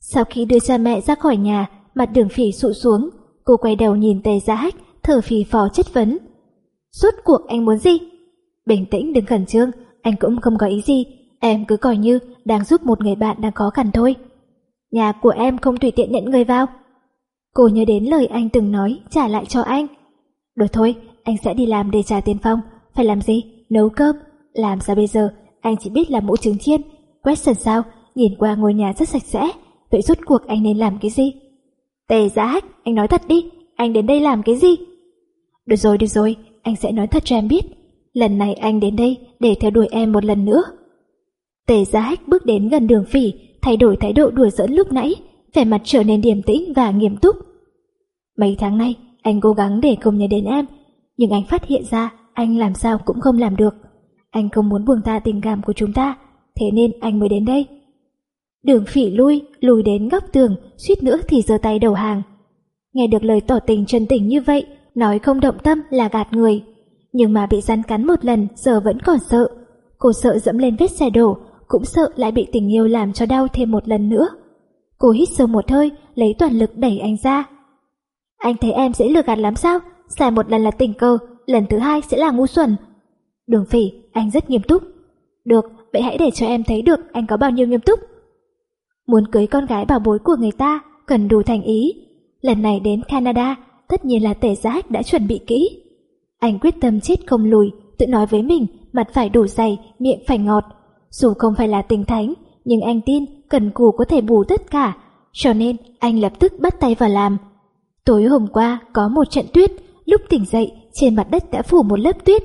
Sau khi đưa cha mẹ ra khỏi nhà, mặt đường phỉ sụ xuống, cô quay đầu nhìn tề giá hách, thở phì phò chất vấn. Suốt cuộc anh muốn gì? Bình tĩnh đừng khẩn trương, anh cũng không có ý gì, em cứ coi như đang giúp một người bạn đang khó khăn thôi. Nhà của em không tùy tiện nhận người vào. Cô nhớ đến lời anh từng nói trả lại cho anh. Được thôi, anh sẽ đi làm để trả tiền phong. Phải làm gì? Nấu cơm. Làm sao bây giờ? Anh chỉ biết làm mũ trứng chiên. Quét sân sao? Nhìn qua ngôi nhà rất sạch sẽ. Vậy rốt cuộc anh nên làm cái gì? Tề giá hách, anh nói thật đi. Anh đến đây làm cái gì? Được rồi, được rồi. Anh sẽ nói thật cho em biết. Lần này anh đến đây để theo đuổi em một lần nữa. Tề gia hách bước đến gần đường phỉ, thay đổi thái độ đùa giỡn lúc nãy, vẻ mặt trở nên điềm tĩnh và nghiêm túc. Mấy tháng nay, anh cố gắng để không nhớ đến em, nhưng anh phát hiện ra anh làm sao cũng không làm được. Anh không muốn buông ta tình cảm của chúng ta, thế nên anh mới đến đây. Đường phỉ lui, lùi đến góc tường, suýt nữa thì giơ tay đầu hàng. Nghe được lời tỏ tình chân tình như vậy, nói không động tâm là gạt người. Nhưng mà bị rắn cắn một lần giờ vẫn còn sợ. Cô sợ dẫm lên vết xe đổ, cũng sợ lại bị tình yêu làm cho đau thêm một lần nữa. Cô hít sâu một hơi, lấy toàn lực đẩy anh ra. Anh thấy em dễ lừa gạt lắm sao? xài một lần là tình cờ, lần thứ hai sẽ là ngu xuẩn. Đường phỉ, anh rất nghiêm túc. Được, vậy hãy để cho em thấy được anh có bao nhiêu nghiêm túc. Muốn cưới con gái bảo bối của người ta, cần đủ thành ý. Lần này đến Canada, tất nhiên là tề giác đã chuẩn bị kỹ. Anh quyết tâm chết không lùi, tự nói với mình, mặt phải đủ dày, miệng phải ngọt. Dù không phải là tình thánh, nhưng anh tin cần cù có thể bù tất cả, cho nên anh lập tức bắt tay vào làm. Tối hôm qua có một trận tuyết, lúc tỉnh dậy trên mặt đất đã phủ một lớp tuyết.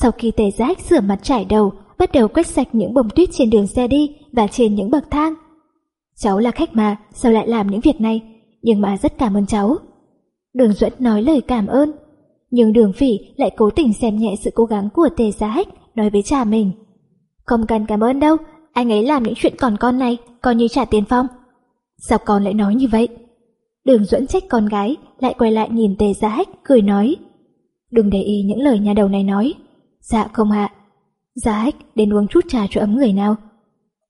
Sau khi tề giác rửa mặt trải đầu, bắt đầu quét sạch những bông tuyết trên đường xe đi và trên những bậc thang. Cháu là khách mà, sao lại làm những việc này? Nhưng mà rất cảm ơn cháu. Đường Duẫn nói lời cảm ơn. Nhưng đường phỉ lại cố tình xem nhẹ sự cố gắng của tề giá hách, nói với cha mình. Không cần cảm ơn đâu, anh ấy làm những chuyện còn con này, coi như trả tiền phong. Sao con lại nói như vậy? Đường Duẫn trách con gái, lại quay lại nhìn tề giá hách, cười nói. Đừng để ý những lời nhà đầu này nói. Dạ không hạ. Giá hách đến uống chút trà cho ấm người nào.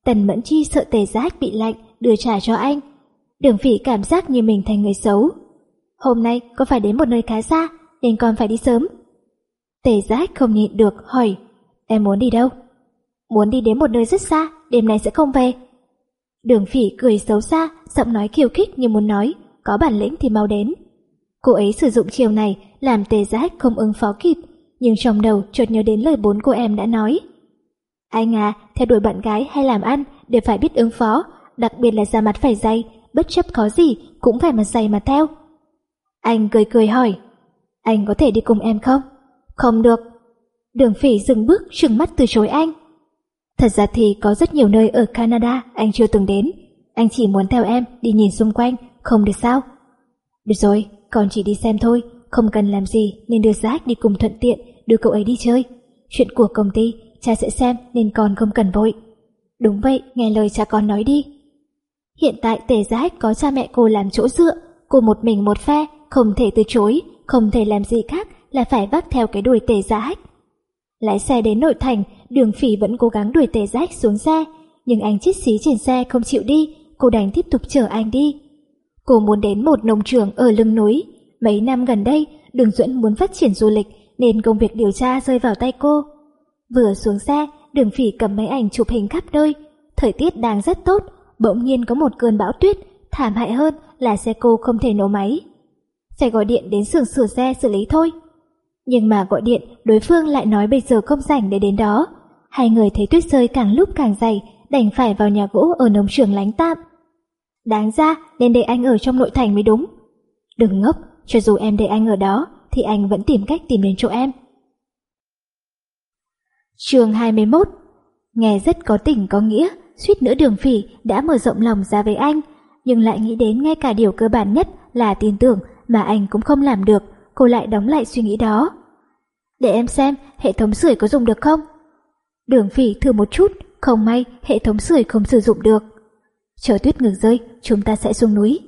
Tần Mẫn Chi sợ tề giá hách bị lạnh, đưa trà cho anh. Đường phỉ cảm giác như mình thành người xấu. Hôm nay có phải đến một nơi khá xa, nên con phải đi sớm. Tề giá hách không nhịn được, hỏi. Em muốn đi đâu? Muốn đi đến một nơi rất xa, đêm nay sẽ không về. Đường phỉ cười xấu xa, giọng nói khiêu khích như muốn nói, có bản lĩnh thì mau đến. Cô ấy sử dụng chiều này làm tề giá hách không ứng phó kịp, nhưng trong đầu chợt nhớ đến lời bốn cô em đã nói. Anh à, theo đuổi bạn gái hay làm ăn đều phải biết ứng phó, đặc biệt là da mặt phải dày, bất chấp có gì cũng phải mặt dày mà theo. Anh cười cười hỏi, anh có thể đi cùng em không? Không được. Đường phỉ dừng bước trừng mắt từ chối anh. Thật ra thì có rất nhiều nơi ở Canada anh chưa từng đến. Anh chỉ muốn theo em đi nhìn xung quanh, không được sao? Được rồi, con chỉ đi xem thôi, không cần làm gì nên đưa Jack đi cùng thuận tiện, đưa cậu ấy đi chơi. Chuyện của công ty, cha sẽ xem nên con không cần vội. Đúng vậy, nghe lời cha con nói đi. Hiện tại tề Jack có cha mẹ cô làm chỗ dựa, cô một mình một phe, không thể từ chối, không thể làm gì khác là phải vác theo cái đuôi tề Jack. Lái xe đến nội thành, đường phỉ vẫn cố gắng đuổi tề rách xuống xe, nhưng anh chết xí trên xe không chịu đi, cô đành tiếp tục chở anh đi. Cô muốn đến một nông trường ở lưng núi. Mấy năm gần đây, Đường Duẫn muốn phát triển du lịch nên công việc điều tra rơi vào tay cô. Vừa xuống xe, Đường Phỉ cầm máy ảnh chụp hình khắp nơi. Thời tiết đang rất tốt, bỗng nhiên có một cơn bão tuyết, thảm hại hơn là xe cô không thể nổ máy. Phải gọi điện đến xưởng sửa xe xử lý thôi. Nhưng mà gọi điện, đối phương lại nói bây giờ không rảnh để đến đó. Hai người thấy tuyết rơi càng lúc càng dày, đành phải vào nhà gỗ ở nông trường lánh tạm. Đáng ra nên để anh ở trong nội thành mới đúng. Đừng ngốc, cho dù em để anh ở đó thì anh vẫn tìm cách tìm đến chỗ em. Trường 21 Nghe rất có tình có nghĩa, suýt nữa đường phỉ đã mở rộng lòng ra với anh, nhưng lại nghĩ đến ngay cả điều cơ bản nhất là tin tưởng mà anh cũng không làm được, cô lại đóng lại suy nghĩ đó. Để em xem hệ thống sưởi có dùng được không? Đường phỉ thử một chút, không may hệ thống sưởi không sử dụng được. Chờ tuyết ngừng rơi, chúng ta sẽ xuống núi.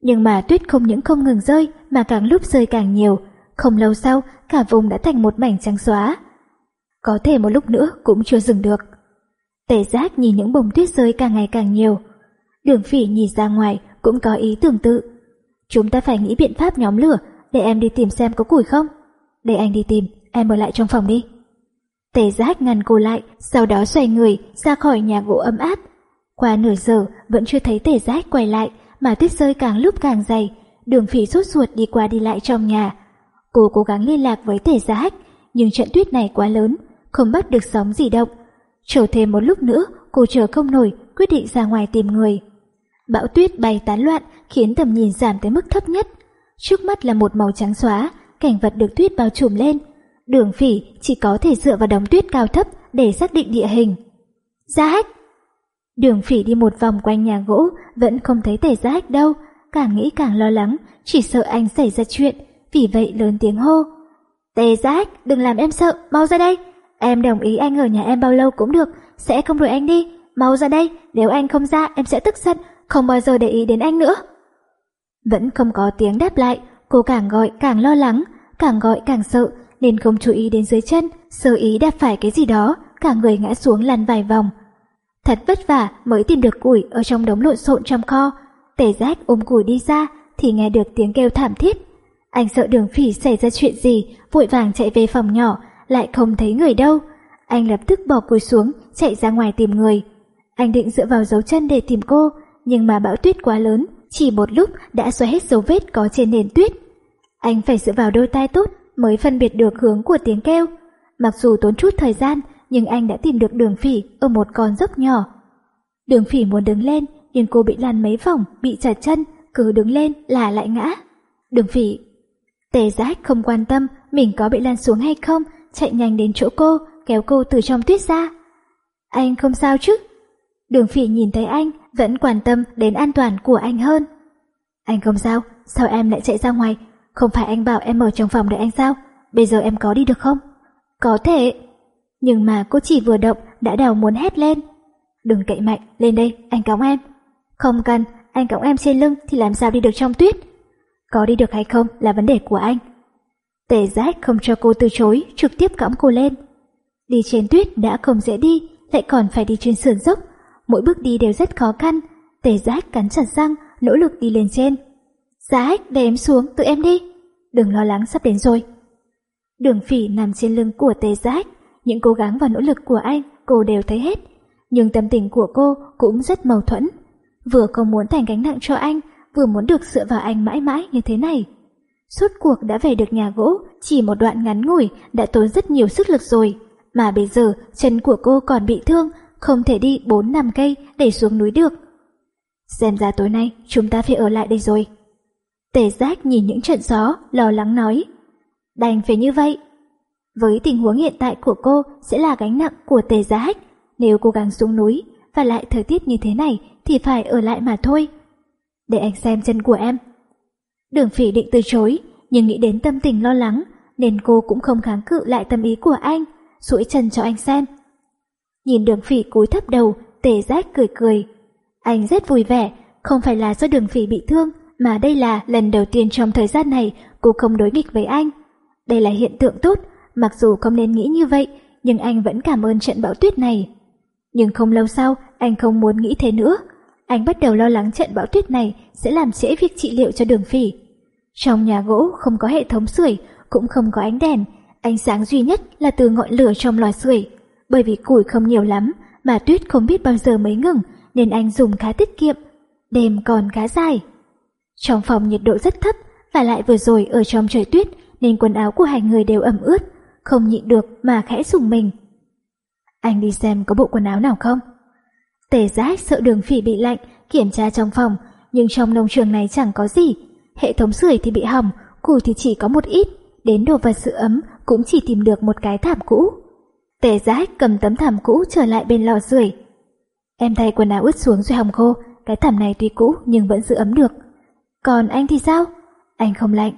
Nhưng mà tuyết không những không ngừng rơi mà càng lúc rơi càng nhiều. Không lâu sau, cả vùng đã thành một mảnh trắng xóa. Có thể một lúc nữa cũng chưa dừng được. Tề giác nhìn những bông tuyết rơi càng ngày càng nhiều. Đường phỉ nhìn ra ngoài cũng có ý tưởng tự. Chúng ta phải nghĩ biện pháp nhóm lửa để em đi tìm xem có củi không. Để anh đi tìm, em ở lại trong phòng đi. Tề giác ngăn cô lại, sau đó xoay người ra khỏi nhà gỗ ấm áp qua nửa giờ vẫn chưa thấy tề giác quay lại mà tuyết rơi càng lúc càng dày. Đường phỉ sốt ruột đi qua đi lại trong nhà. Cô cố gắng liên lạc với tề giác nhưng trận tuyết này quá lớn, không bắt được sóng gì động. Chờ thêm một lúc nữa, cô chờ không nổi, quyết định ra ngoài tìm người. Bão tuyết bay tán loạn khiến tầm nhìn giảm tới mức thấp nhất. Trước mắt là một màu trắng xóa, cảnh vật được tuyết bao trùm lên. Đường phỉ chỉ có thể dựa vào đống tuyết cao thấp để xác định địa hình. Gia hách! Đường phỉ đi một vòng quanh nhà gỗ, vẫn không thấy tể giá hách đâu, càng nghĩ càng lo lắng, chỉ sợ anh xảy ra chuyện, vì vậy lớn tiếng hô. Tề giá hách, đừng làm em sợ, mau ra đây. Em đồng ý anh ở nhà em bao lâu cũng được, sẽ không đuổi anh đi, mau ra đây, nếu anh không ra em sẽ tức giận, không bao giờ để ý đến anh nữa. Vẫn không có tiếng đáp lại, cô càng gọi càng lo lắng, càng gọi càng sợ, nên không chú ý đến dưới chân, sơ ý đạp phải cái gì đó, cả người ngã xuống lăn vài vòng, Thật vất vả mới tìm được củi ở trong đống lộn xộn trong kho. Tề giác ôm củi đi ra thì nghe được tiếng kêu thảm thiết. Anh sợ đường phỉ xảy ra chuyện gì, vội vàng chạy về phòng nhỏ, lại không thấy người đâu. Anh lập tức bỏ củi xuống, chạy ra ngoài tìm người. Anh định dựa vào dấu chân để tìm cô, nhưng mà bão tuyết quá lớn, chỉ một lúc đã xóa hết dấu vết có trên nền tuyết. Anh phải dựa vào đôi tai tốt mới phân biệt được hướng của tiếng kêu. Mặc dù tốn chút thời gian, nhưng anh đã tìm được đường phỉ ở một con dốc nhỏ. Đường phỉ muốn đứng lên, nhưng cô bị lăn mấy vòng, bị chặt chân, cứ đứng lên là lại ngã. Đường phỉ. Tề giác không quan tâm mình có bị lăn xuống hay không, chạy nhanh đến chỗ cô, kéo cô từ trong tuyết ra. Anh không sao chứ? Đường phỉ nhìn thấy anh, vẫn quan tâm đến an toàn của anh hơn. Anh không sao, sao em lại chạy ra ngoài? Không phải anh bảo em ở trong phòng đợi anh sao? Bây giờ em có đi được không? Có thể. Nhưng mà cô chỉ vừa động đã đào muốn hét lên. Đừng cậy mạnh, lên đây, anh cõng em. Không cần, anh cõng em trên lưng thì làm sao đi được trong tuyết? Có đi được hay không là vấn đề của anh. Tề giác không cho cô từ chối, trực tiếp cõng cô lên. Đi trên tuyết đã không dễ đi, lại còn phải đi trên sườn dốc. Mỗi bước đi đều rất khó khăn. Tề giác cắn chặt răng, nỗ lực đi lên trên. Giác, để em xuống, tự em đi. Đừng lo lắng sắp đến rồi. Đường phỉ nằm trên lưng của tề giác. Những cố gắng và nỗ lực của anh cô đều thấy hết. Nhưng tâm tình của cô cũng rất mâu thuẫn. Vừa không muốn thành gánh nặng cho anh, vừa muốn được dựa vào anh mãi mãi như thế này. Suốt cuộc đã về được nhà gỗ, chỉ một đoạn ngắn ngủi đã tốn rất nhiều sức lực rồi. Mà bây giờ chân của cô còn bị thương, không thể đi 4 năm cây để xuống núi được. Xem ra tối nay chúng ta phải ở lại đây rồi. Tề giác nhìn những trận gió, lo lắng nói. Đành phải như vậy. Với tình huống hiện tại của cô sẽ là gánh nặng của tề giác. Nếu cố gắng xuống núi và lại thời tiết như thế này thì phải ở lại mà thôi. Để anh xem chân của em. Đường phỉ định từ chối, nhưng nghĩ đến tâm tình lo lắng, nên cô cũng không kháng cự lại tâm ý của anh, duỗi chân cho anh xem. Nhìn đường phỉ cúi thấp đầu, tề giác cười cười. Anh rất vui vẻ, không phải là do đường phỉ bị thương, mà đây là lần đầu tiên trong thời gian này cô không đối nghịch với anh. Đây là hiện tượng tốt, mặc dù không nên nghĩ như vậy, nhưng anh vẫn cảm ơn trận bão tuyết này. Nhưng không lâu sau, anh không muốn nghĩ thế nữa. Anh bắt đầu lo lắng trận bão tuyết này sẽ làm trễ việc trị liệu cho đường phỉ. Trong nhà gỗ không có hệ thống sưởi, cũng không có ánh đèn, ánh sáng duy nhất là từ ngọn lửa trong lò sưởi. Bởi vì củi không nhiều lắm, mà tuyết không biết bao giờ mới ngừng, nên anh dùng khá tiết kiệm. Đêm còn khá dài. Trong phòng nhiệt độ rất thấp, và lại vừa rồi ở trong trời tuyết, nên quần áo của hai người đều ẩm ướt, không nhịn được mà khẽ dùng mình. Anh đi xem có bộ quần áo nào không? Tề giác sợ đường phỉ bị lạnh, kiểm tra trong phòng, nhưng trong nông trường này chẳng có gì. Hệ thống sưởi thì bị hỏng, củ thì chỉ có một ít, đến đồ vật sự ấm cũng chỉ tìm được một cái thảm cũ. Tề giác cầm tấm thảm cũ trở lại bên lò sưởi. Em thay quần áo ướt xuống rồi hồng khô, cái thảm này tuy cũ nhưng vẫn giữ ấm được. Còn anh thì sao? Anh không lạnh.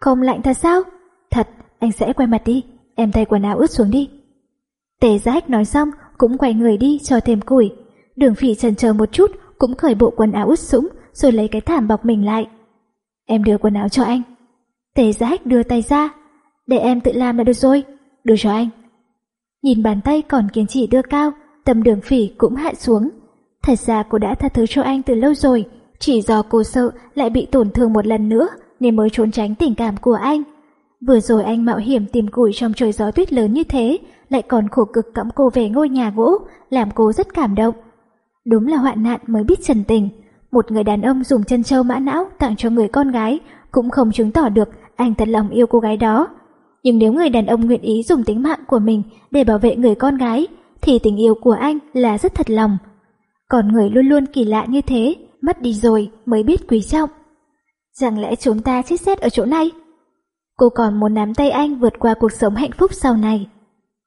Không lạnh thật sao? Thật, anh sẽ quay mặt đi, em thay quần áo ướt xuống đi. Tề giác nói xong cũng quay người đi cho thêm củi. Đường phỉ chần chờ một chút cũng cởi bộ quần áo ướt sũng rồi lấy cái thảm bọc mình lại. Em đưa quần áo cho anh. Tề giác đưa tay ra. Để em tự làm là được rồi. Đưa cho anh. Nhìn bàn tay còn kiên trì đưa cao, tầm đường phỉ cũng hạ xuống. Thật ra cô đã tha thứ cho anh từ lâu rồi, chỉ do cô sợ lại bị tổn thương một lần nữa nên mới trốn tránh tình cảm của anh. Vừa rồi anh mạo hiểm tìm củi trong trời gió tuyết lớn như thế, lại còn khổ cực cõng cô về ngôi nhà gỗ, làm cô rất cảm động. Đúng là hoạn nạn mới biết trần tình. Một người đàn ông dùng chân châu mã não tặng cho người con gái cũng không chứng tỏ được anh thật lòng yêu cô gái đó. Nhưng nếu người đàn ông nguyện ý dùng tính mạng của mình để bảo vệ người con gái, thì tình yêu của anh là rất thật lòng. Còn người luôn luôn kỳ lạ như thế, mất đi rồi mới biết quý trọng. Chẳng lẽ chúng ta chết xét ở chỗ này? Cô còn muốn nắm tay anh vượt qua cuộc sống hạnh phúc sau này.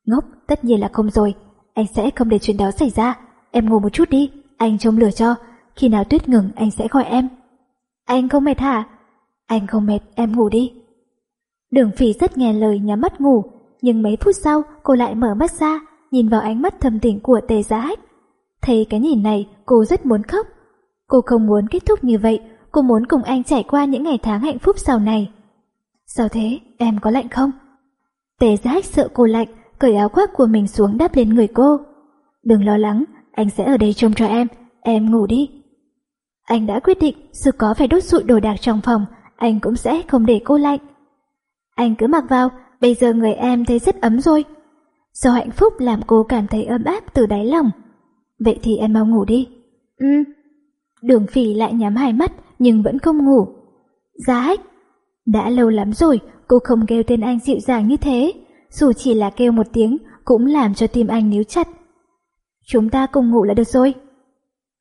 Ngốc, tất nhiên là không rồi, anh sẽ không để chuyện đó xảy ra. Em ngủ một chút đi, anh trông lửa cho, khi nào tuyết ngừng anh sẽ gọi em. Anh không mệt hả? Anh không mệt, em ngủ đi. Đường phỉ rất nghe lời nhắm mắt ngủ, nhưng mấy phút sau cô lại mở mắt ra, nhìn vào ánh mắt thầm tình của tề giá hách. Thấy cái nhìn này, cô rất muốn khóc. Cô không muốn kết thúc như vậy, cô muốn cùng anh trải qua những ngày tháng hạnh phúc sau này. Sao thế, em có lạnh không? Tề giác sợ cô lạnh, cởi áo khoác của mình xuống đắp lên người cô. Đừng lo lắng, anh sẽ ở đây trông cho em, em ngủ đi. Anh đã quyết định dù có phải đốt sụi đồ đạc trong phòng, anh cũng sẽ không để cô lạnh. Anh cứ mặc vào, bây giờ người em thấy rất ấm rồi. Do hạnh phúc làm cô cảm thấy ấm áp từ đáy lòng. Vậy thì em mau ngủ đi. Ừ. Đường phỉ lại nhắm hai mắt, nhưng vẫn không ngủ. Giá hách! Đã lâu lắm rồi, cô không kêu tên anh dịu dàng như thế. Dù chỉ là kêu một tiếng, cũng làm cho tim anh níu chặt. Chúng ta cùng ngủ là được rồi.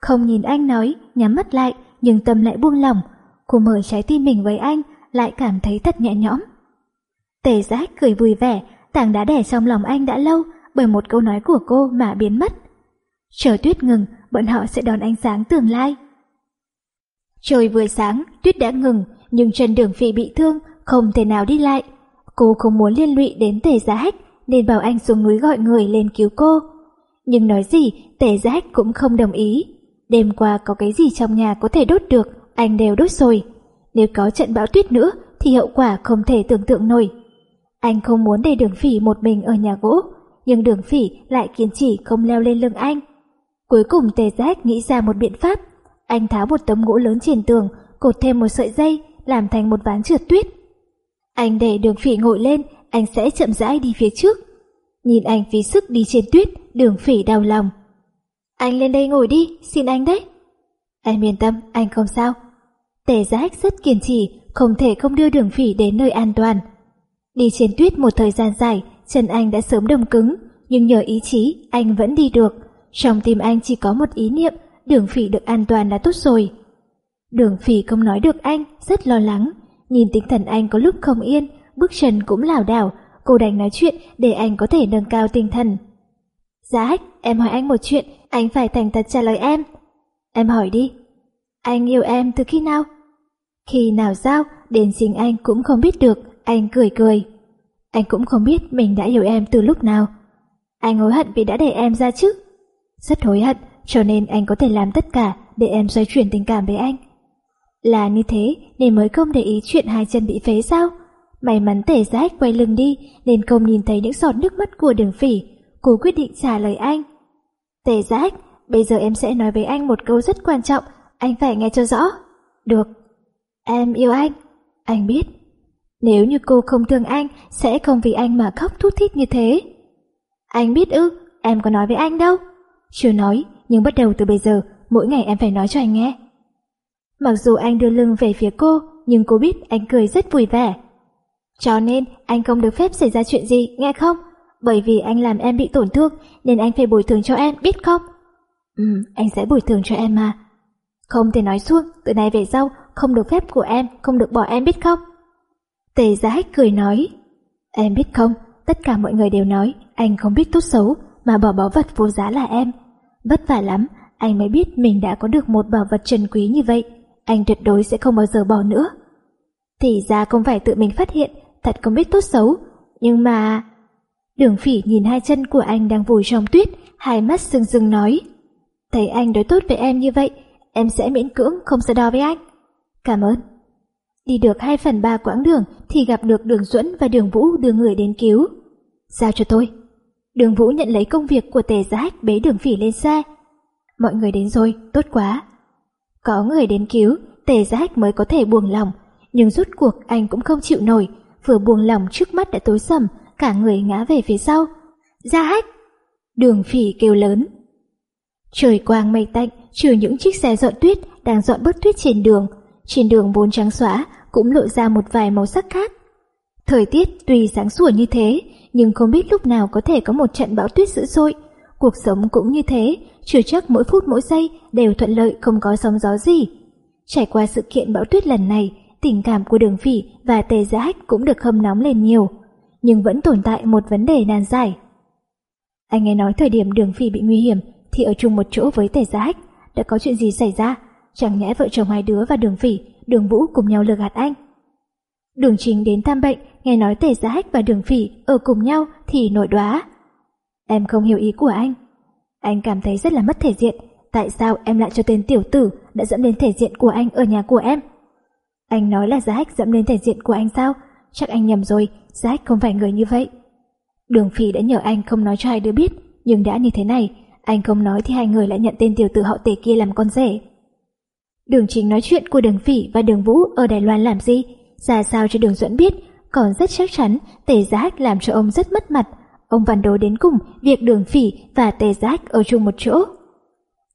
Không nhìn anh nói, nhắm mắt lại, nhưng tâm lại buông lỏng. Cô mở trái tim mình với anh, lại cảm thấy thật nhẹ nhõm. Tề giác cười vui vẻ, tảng đá đẻ trong lòng anh đã lâu bởi một câu nói của cô mà biến mất. Chờ tuyết ngừng, bọn họ sẽ đón ánh sáng tương lai. Trời vừa sáng, tuyết đã ngừng, nhưng Trần Đường Phi bị thương, không thể nào đi lại. Cô không muốn liên lụy đến tề giá hách, nên bảo anh xuống núi gọi người lên cứu cô. Nhưng nói gì, tề giá hách cũng không đồng ý. Đêm qua có cái gì trong nhà có thể đốt được, anh đều đốt rồi. Nếu có trận bão tuyết nữa, thì hậu quả không thể tưởng tượng nổi. Anh không muốn để đường phỉ một mình ở nhà gỗ, nhưng đường phỉ lại kiên trì không leo lên lưng anh. Cuối cùng tề giác nghĩ ra một biện pháp. Anh tháo một tấm gỗ lớn trên tường, cột thêm một sợi dây, làm thành một ván trượt tuyết. Anh để đường phỉ ngồi lên, anh sẽ chậm rãi đi phía trước. Nhìn anh phí sức đi trên tuyết, đường phỉ đau lòng. Anh lên đây ngồi đi, xin anh đấy. Em yên tâm, anh không sao. Tề giác rất kiên trì, không thể không đưa đường phỉ đến nơi an toàn. Đi trên tuyết một thời gian dài, chân anh đã sớm đông cứng, nhưng nhờ ý chí anh vẫn đi được. Trong tim anh chỉ có một ý niệm, đường phỉ được an toàn là tốt rồi. Đường phỉ không nói được anh, rất lo lắng. Nhìn tinh thần anh có lúc không yên, bước chân cũng lảo đảo, cô đành nói chuyện để anh có thể nâng cao tinh thần. Giá hách, em hỏi anh một chuyện, anh phải thành thật trả lời em. Em hỏi đi. Anh yêu em từ khi nào? Khi nào sao, đến chính anh cũng không biết được, anh cười cười. Anh cũng không biết mình đã yêu em từ lúc nào. Anh hối hận vì đã để em ra chứ. Rất hối hận, cho nên anh có thể làm tất cả để em xoay chuyển tình cảm với anh. Là như thế nên mới không để ý chuyện hai chân bị phế sao? May mắn tể giác quay lưng đi nên không nhìn thấy những giọt nước mắt của đường phỉ. Cô quyết định trả lời anh. Tề giác bây giờ em sẽ nói với anh một câu rất quan trọng, anh phải nghe cho rõ. Được. Em yêu anh. Anh biết. Nếu như cô không thương anh, sẽ không vì anh mà khóc thút thít như thế. Anh biết ư, em có nói với anh đâu. Chưa nói, nhưng bắt đầu từ bây giờ, mỗi ngày em phải nói cho anh nghe. Mặc dù anh đưa lưng về phía cô, nhưng cô biết anh cười rất vui vẻ. Cho nên anh không được phép xảy ra chuyện gì, nghe không? Bởi vì anh làm em bị tổn thương, nên anh phải bồi thường cho em, biết không? Ừ, anh sẽ bồi thường cho em mà. Không thể nói suông, từ nay về sau, không được phép của em, không được bỏ em biết không? Tề Giá Hách cười nói, em biết không, tất cả mọi người đều nói anh không biết tốt xấu mà bỏ báu vật vô giá là em. Vất vả lắm, anh mới biết mình đã có được một bảo vật trân quý như vậy, anh tuyệt đối sẽ không bao giờ bỏ nữa. Thì ra không phải tự mình phát hiện, thật không biết tốt xấu, nhưng mà... Đường phỉ nhìn hai chân của anh đang vùi trong tuyết, hai mắt sưng sưng nói. Thấy anh đối tốt với em như vậy, em sẽ miễn cưỡng không so đo với anh. Cảm ơn. Đi được hai phần ba quãng đường thì gặp được đường Duẫn và đường Vũ đưa người đến cứu. Giao cho tôi. Đường Vũ nhận lấy công việc của tề giá hách bế đường phỉ lên xe. Mọi người đến rồi, tốt quá. Có người đến cứu, tề giá hách mới có thể buông lòng, nhưng rút cuộc anh cũng không chịu nổi, vừa buông lòng trước mắt đã tối sầm, cả người ngã về phía sau. Gia hách! Đường phỉ kêu lớn. Trời quang mây tạnh, trừ những chiếc xe dọn tuyết đang dọn bớt tuyết trên đường. Trên đường vốn trắng xóa cũng lộ ra một vài màu sắc khác. Thời tiết tuy sáng sủa như thế, nhưng không biết lúc nào có thể có một trận bão tuyết dữ dội. Cuộc sống cũng như thế, chưa chắc mỗi phút mỗi giây đều thuận lợi không có sóng gió gì. Trải qua sự kiện bão tuyết lần này, tình cảm của đường phỉ và tề giá hách cũng được hâm nóng lên nhiều, nhưng vẫn tồn tại một vấn đề nan giải. Anh nghe nói thời điểm đường phỉ bị nguy hiểm thì ở chung một chỗ với tề giá hách, đã có chuyện gì xảy ra? Chẳng nhẽ vợ chồng hai đứa và đường phỉ, đường vũ cùng nhau lừa gạt anh? Đường chính đến thăm bệnh, nghe nói tề giá hách và đường phỉ ở cùng nhau thì nổi đoá. Em không hiểu ý của anh. Anh cảm thấy rất là mất thể diện, tại sao em lại cho tên tiểu tử đã dẫn đến thể diện của anh ở nhà của em? Anh nói là giá hách dẫm lên thể diện của anh sao? Chắc anh nhầm rồi, giá hách không phải người như vậy. Đường phỉ đã nhờ anh không nói cho hai đứa biết, nhưng đã như thế này, anh không nói thì hai người lại nhận tên tiểu tử họ tề kia làm con rể. Đường chính nói chuyện của đường phỉ và đường vũ ở Đài Loan làm gì? Ra sao cho đường Duẫn biết, còn rất chắc chắn tề giác làm cho ông rất mất mặt. Ông phản đối đến cùng việc đường phỉ và tề giác ở chung một chỗ.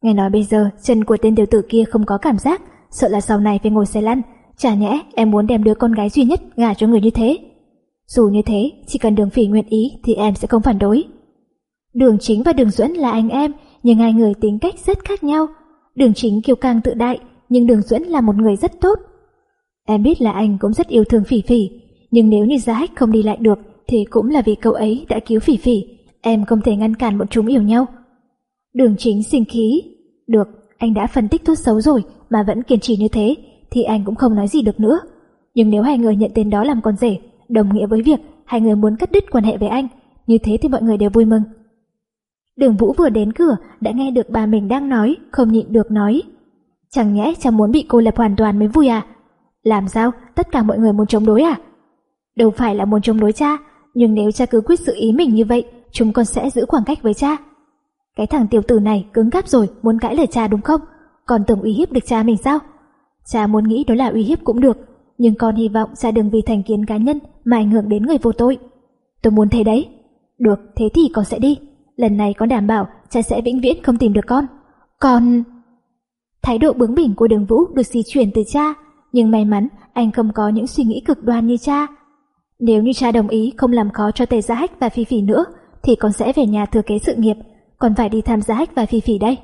Nghe nói bây giờ chân của tên tiểu tử kia không có cảm giác, sợ là sau này phải ngồi xe lăn. Chả nhẽ em muốn đem đứa con gái duy nhất gả cho người như thế. Dù như thế, chỉ cần đường phỉ nguyện ý thì em sẽ không phản đối. Đường chính và đường duẫn là anh em, nhưng hai người tính cách rất khác nhau. Đường chính kiêu căng tự đại, nhưng đường duẫn là một người rất tốt. Em biết là anh cũng rất yêu thương phỉ phỉ, nhưng nếu như giá hách không đi lại được thì cũng là vì cậu ấy đã cứu phỉ phỉ, em không thể ngăn cản bọn chúng yêu nhau. Đường chính sinh khí. Được, anh đã phân tích tốt xấu rồi mà vẫn kiên trì như thế thì anh cũng không nói gì được nữa. Nhưng nếu hai người nhận tên đó làm con rể, đồng nghĩa với việc hai người muốn cắt đứt quan hệ với anh, như thế thì mọi người đều vui mừng. Đường Vũ vừa đến cửa đã nghe được bà mình đang nói, không nhịn được nói. Chẳng nhẽ chẳng muốn bị cô lập hoàn toàn mới vui à? Làm sao? Tất cả mọi người muốn chống đối à? Đâu phải là muốn chống đối cha, nhưng nếu cha cứ quyết sự ý mình như vậy, chúng con sẽ giữ khoảng cách với cha. Cái thằng tiểu tử này cứng cáp rồi, muốn cãi lời cha đúng không? Còn tưởng uy hiếp được cha mình sao? Cha muốn nghĩ đó là uy hiếp cũng được, nhưng con hy vọng cha đừng vì thành kiến cá nhân mà ảnh hưởng đến người vô tội. Tôi muốn thế đấy. Được, thế thì con sẽ đi. Lần này con đảm bảo cha sẽ vĩnh viễn không tìm được con. Con... Thái độ bướng bỉnh của đường Vũ được di chuyển từ cha, nhưng may mắn anh không có những suy nghĩ cực đoan như cha. Nếu như cha đồng ý không làm khó cho Tề Gia Hách và Phi Phỉ nữa, thì con sẽ về nhà thừa kế sự nghiệp, còn phải đi tham gia Hách và Phi Phỉ đây.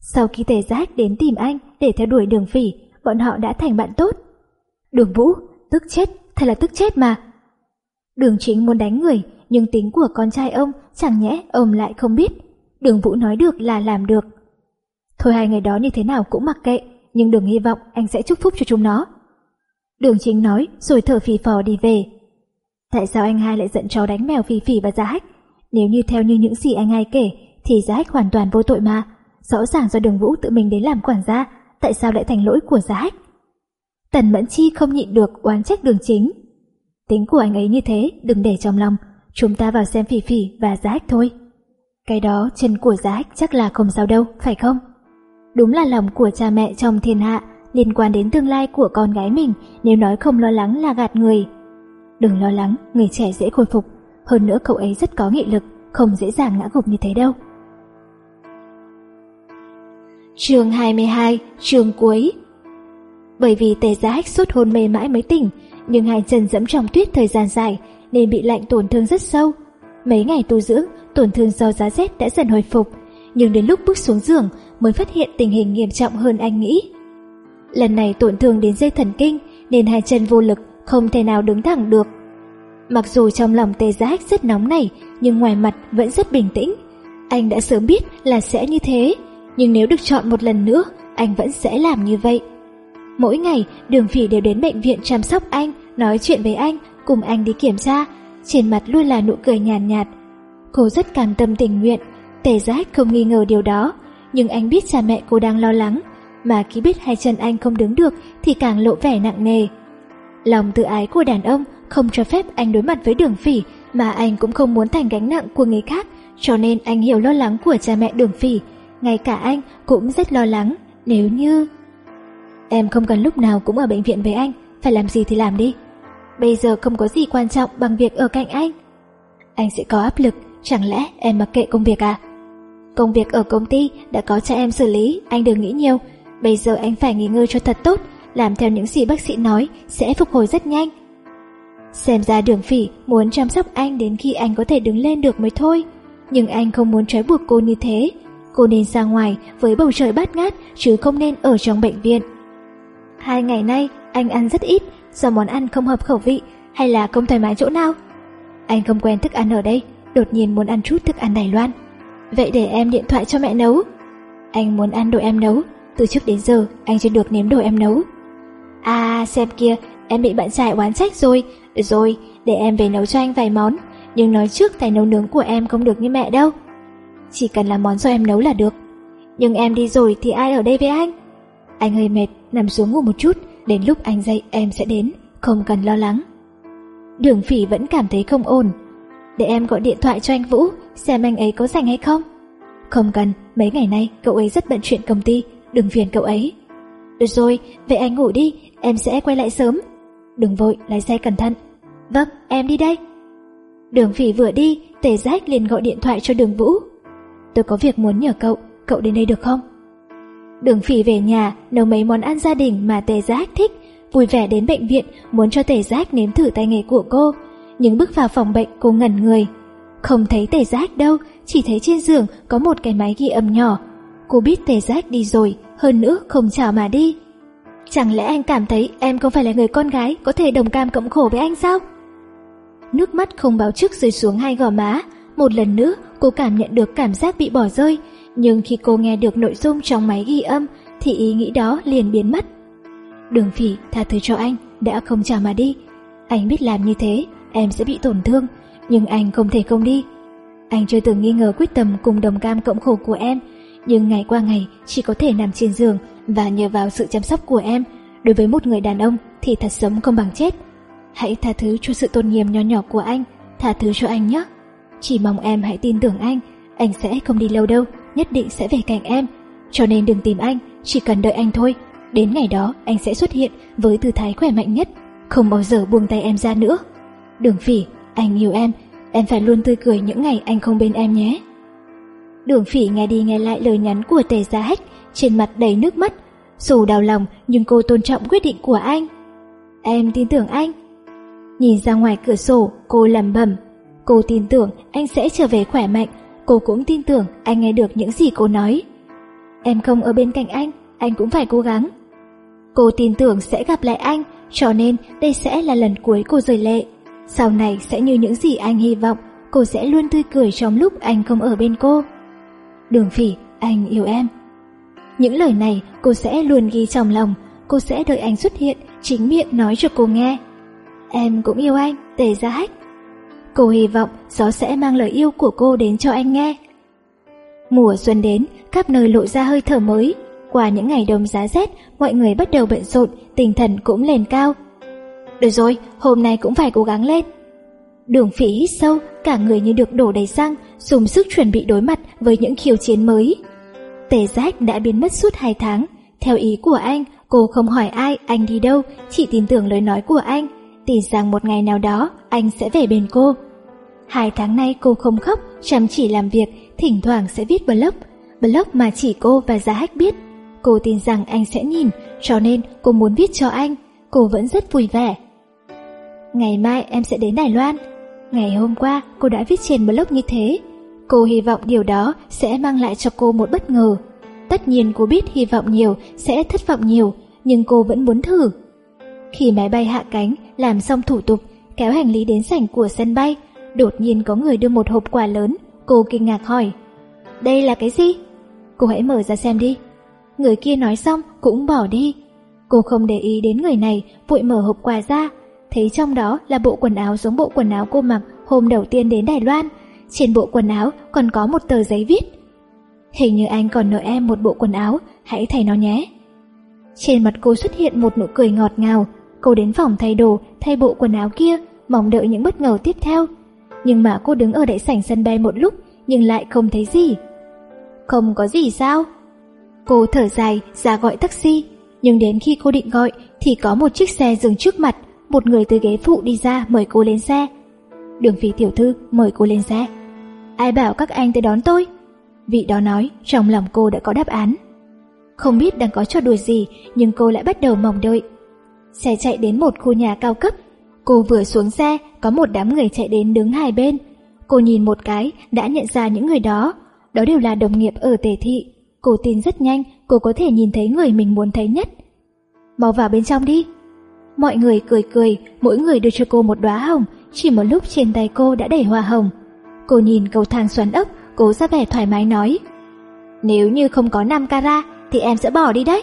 Sau khi Tề Gia Hách đến tìm anh để theo đuổi đường Phỉ, bọn họ đã thành bạn tốt. Đường Vũ, tức chết, thật là tức chết mà. Đường chính muốn đánh người, nhưng tính của con trai ông chẳng nhẽ ông lại không biết. Đường Vũ nói được là làm được. Thôi hai người đó như thế nào cũng mặc kệ, nhưng đừng hy vọng anh sẽ chúc phúc cho chúng nó. Đường chính nói rồi thở phì phò đi về. Tại sao anh hai lại giận chó đánh mèo phì phì và giá hách? Nếu như theo như những gì anh hai kể thì giá hách hoàn toàn vô tội mà. Rõ ràng do đường vũ tự mình đến làm quản gia, tại sao lại thành lỗi của giá hách? Tần Mẫn Chi không nhịn được oán trách đường chính. Tính của anh ấy như thế, đừng để trong lòng, chúng ta vào xem phỉ phỉ và giá hách thôi. Cái đó chân của giá hách chắc là không sao đâu, phải không? Đúng là lòng của cha mẹ trong thiên hạ liên quan đến tương lai của con gái mình nếu nói không lo lắng là gạt người. Đừng lo lắng, người trẻ dễ khôi phục, hơn nữa cậu ấy rất có nghị lực, không dễ dàng ngã gục như thế đâu. Chương 22, trường cuối Bởi vì tề giá hách suốt hôn mê mãi mới tỉnh, nhưng hai chân dẫm trong tuyết thời gian dài nên bị lạnh tổn thương rất sâu. Mấy ngày tu dưỡng, tổn thương do giá rét đã dần hồi phục, nhưng đến lúc bước xuống giường mới phát hiện tình hình nghiêm trọng hơn anh nghĩ. Lần này tổn thương đến dây thần kinh nên hai chân vô lực, không thể nào đứng thẳng được. Mặc dù trong lòng tề giá hách rất nóng này, nhưng ngoài mặt vẫn rất bình tĩnh. Anh đã sớm biết là sẽ như thế, nhưng nếu được chọn một lần nữa, anh vẫn sẽ làm như vậy. Mỗi ngày, đường phỉ đều đến bệnh viện chăm sóc anh, nói chuyện với anh, cùng anh đi kiểm tra. Trên mặt luôn là nụ cười nhàn nhạt, nhạt. Cô rất cam tâm tình nguyện, tề giá hách không nghi ngờ điều đó, nhưng anh biết cha mẹ cô đang lo lắng, mà khi biết hai chân anh không đứng được thì càng lộ vẻ nặng nề. Lòng tự ái của đàn ông không cho phép anh đối mặt với đường phỉ mà anh cũng không muốn thành gánh nặng của người khác cho nên anh hiểu lo lắng của cha mẹ đường phỉ. Ngay cả anh cũng rất lo lắng nếu như... Em không cần lúc nào cũng ở bệnh viện với anh, phải làm gì thì làm đi. Bây giờ không có gì quan trọng bằng việc ở cạnh anh. Anh sẽ có áp lực, chẳng lẽ em mặc kệ công việc à? Công việc ở công ty đã có cho em xử lý, anh đừng nghĩ nhiều. Bây giờ anh phải nghỉ ngơi cho thật tốt, làm theo những gì bác sĩ nói sẽ phục hồi rất nhanh. Xem ra đường phỉ muốn chăm sóc anh đến khi anh có thể đứng lên được mới thôi. Nhưng anh không muốn trói buộc cô như thế. Cô nên ra ngoài với bầu trời bát ngát chứ không nên ở trong bệnh viện. Hai ngày nay anh ăn rất ít do món ăn không hợp khẩu vị hay là không thoải mái chỗ nào. Anh không quen thức ăn ở đây, đột nhiên muốn ăn chút thức ăn Đài Loan. Vậy để em điện thoại cho mẹ nấu. Anh muốn ăn đồ em nấu, từ trước đến giờ anh chưa được nếm đồ em nấu. À xem kia, em bị bạn trai oán trách rồi. Rồi, để em về nấu cho anh vài món. Nhưng nói trước tài nấu nướng của em không được như mẹ đâu. Chỉ cần là món do em nấu là được. Nhưng em đi rồi thì ai ở đây với anh? Anh hơi mệt, nằm xuống ngủ một chút. Đến lúc anh dậy em sẽ đến, không cần lo lắng. Đường phỉ vẫn cảm thấy không ổn. Để em gọi điện thoại cho anh Vũ, xem anh ấy có rảnh hay không. Không cần, mấy ngày nay cậu ấy rất bận chuyện công ty, đừng phiền cậu ấy. Được rồi, vậy anh ngủ đi, em sẽ quay lại sớm. Đừng vội, lái xe cẩn thận. Vâng, em đi đây. Đường phỉ vừa đi, tề rách liền gọi điện thoại cho đường Vũ. Tôi có việc muốn nhờ cậu, cậu đến đây được không? Đường phỉ về nhà nấu mấy món ăn gia đình mà Tề giác thích, vui vẻ đến bệnh viện muốn cho Tề giác nếm thử tay nghề của cô. Nhưng bước vào phòng bệnh cô ngẩn người. Không thấy Tề giác đâu, chỉ thấy trên giường có một cái máy ghi âm nhỏ. Cô biết Tề giác đi rồi, hơn nữa không chào mà đi. Chẳng lẽ anh cảm thấy em không phải là người con gái có thể đồng cam cộng khổ với anh sao? Nước mắt không báo trước rơi xuống hai gò má, một lần nữa cô cảm nhận được cảm giác bị bỏ rơi, nhưng khi cô nghe được nội dung trong máy ghi âm thì ý nghĩ đó liền biến mất. Đường phỉ tha thứ cho anh, đã không chào mà đi. Anh biết làm như thế, em sẽ bị tổn thương, nhưng anh không thể không đi. Anh chưa từng nghi ngờ quyết tâm cùng đồng cam cộng khổ của em, nhưng ngày qua ngày chỉ có thể nằm trên giường và nhờ vào sự chăm sóc của em. Đối với một người đàn ông thì thật sống không bằng chết. Hãy tha thứ cho sự tôn nghiêm nhỏ nhỏ của anh, tha thứ cho anh nhé. Chỉ mong em hãy tin tưởng anh, anh sẽ không đi lâu đâu, nhất định sẽ về cạnh em. Cho nên đừng tìm anh, chỉ cần đợi anh thôi. Đến ngày đó anh sẽ xuất hiện với tư thái khỏe mạnh nhất, không bao giờ buông tay em ra nữa. Đường phỉ, anh yêu em, em phải luôn tươi cười những ngày anh không bên em nhé. Đường phỉ nghe đi nghe lại lời nhắn của tề gia hách, trên mặt đầy nước mắt. Dù đau lòng nhưng cô tôn trọng quyết định của anh. Em tin tưởng anh. Nhìn ra ngoài cửa sổ, cô lẩm bẩm. Cô tin tưởng anh sẽ trở về khỏe mạnh, cô cũng tin tưởng anh nghe được những gì cô nói. Em không ở bên cạnh anh, anh cũng phải cố gắng. Cô tin tưởng sẽ gặp lại anh, cho nên đây sẽ là lần cuối cô rời lệ. Sau này sẽ như những gì anh hy vọng, cô sẽ luôn tươi cười trong lúc anh không ở bên cô. Đường phỉ, anh yêu em. Những lời này cô sẽ luôn ghi trong lòng, cô sẽ đợi anh xuất hiện, chính miệng nói cho cô nghe. Em cũng yêu anh, tề ra hách. Cô hy vọng gió sẽ mang lời yêu của cô đến cho anh nghe. Mùa xuân đến, khắp nơi lộ ra hơi thở mới. Qua những ngày đông giá rét, mọi người bắt đầu bận rộn, tinh thần cũng lên cao. Được rồi, hôm nay cũng phải cố gắng lên. Đường phỉ hít sâu, cả người như được đổ đầy xăng, dùng sức chuẩn bị đối mặt với những khiêu chiến mới. Tề giác đã biến mất suốt hai tháng. Theo ý của anh, cô không hỏi ai anh đi đâu, chỉ tin tưởng lời nói của anh, tin rằng một ngày nào đó anh sẽ về bên cô. Hai tháng nay cô không khóc, chăm chỉ làm việc, thỉnh thoảng sẽ viết blog, blog mà chỉ cô và gia Hách biết. Cô tin rằng anh sẽ nhìn, cho nên cô muốn viết cho anh. Cô vẫn rất vui vẻ. Ngày mai em sẽ đến Đài Loan. Ngày hôm qua cô đã viết trên blog như thế. Cô hy vọng điều đó sẽ mang lại cho cô một bất ngờ. Tất nhiên cô biết hy vọng nhiều sẽ thất vọng nhiều, nhưng cô vẫn muốn thử. Khi máy bay hạ cánh, làm xong thủ tục, kéo hành lý đến sảnh của sân bay, đột nhiên có người đưa một hộp quà lớn, cô kinh ngạc hỏi. Đây là cái gì? Cô hãy mở ra xem đi. Người kia nói xong cũng bỏ đi. Cô không để ý đến người này, vội mở hộp quà ra, thấy trong đó là bộ quần áo giống bộ quần áo cô mặc hôm đầu tiên đến Đài Loan. Trên bộ quần áo còn có một tờ giấy viết. Hình như anh còn nợ em một bộ quần áo, hãy thay nó nhé. Trên mặt cô xuất hiện một nụ cười ngọt ngào, cô đến phòng thay đồ, thay bộ quần áo kia, mong đợi những bất ngờ tiếp theo. Nhưng mà cô đứng ở đại sảnh sân bay một lúc, nhưng lại không thấy gì. Không có gì sao? Cô thở dài ra gọi taxi, nhưng đến khi cô định gọi thì có một chiếc xe dừng trước mặt, một người từ ghế phụ đi ra mời cô lên xe. Đường phi tiểu thư mời cô lên xe. Ai bảo các anh tới đón tôi? Vị đó nói, trong lòng cô đã có đáp án. Không biết đang có trò đùa gì, nhưng cô lại bắt đầu mong đợi. Xe chạy đến một khu nhà cao cấp. Cô vừa xuống xe, có một đám người chạy đến đứng hai bên. Cô nhìn một cái, đã nhận ra những người đó. Đó đều là đồng nghiệp ở tề thị. Cô tin rất nhanh, cô có thể nhìn thấy người mình muốn thấy nhất. Mau vào bên trong đi. Mọi người cười cười, mỗi người đưa cho cô một đóa hồng, chỉ một lúc trên tay cô đã đầy hoa hồng. Cô nhìn cầu thang xoắn ốc, cố ra vẻ thoải mái nói. Nếu như không có 5 cara thì em sẽ bỏ đi đấy.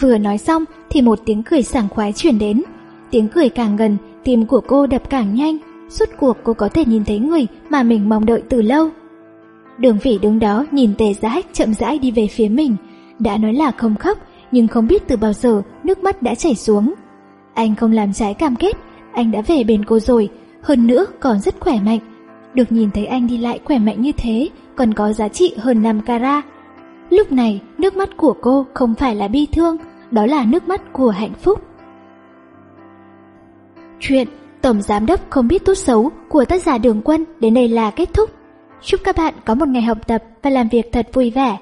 Vừa nói xong thì một tiếng cười sảng khoái chuyển đến. Tiếng cười càng gần, tim của cô đập càng nhanh. Suốt cuộc cô có thể nhìn thấy người mà mình mong đợi từ lâu. Đường phỉ đứng đó nhìn tề giá hách chậm rãi đi về phía mình. Đã nói là không khóc, nhưng không biết từ bao giờ nước mắt đã chảy xuống. Anh không làm trái cam kết, anh đã về bên cô rồi, hơn nữa còn rất khỏe mạnh. Được nhìn thấy anh đi lại khỏe mạnh như thế, còn có giá trị hơn 5 cara. Lúc này, nước mắt của cô không phải là bi thương, đó là nước mắt của hạnh phúc. Chuyện Tổng Giám đốc không biết tốt xấu của tác giả Đường Quân đến đây là kết thúc. Chúc các bạn có một ngày học tập và làm việc thật vui vẻ.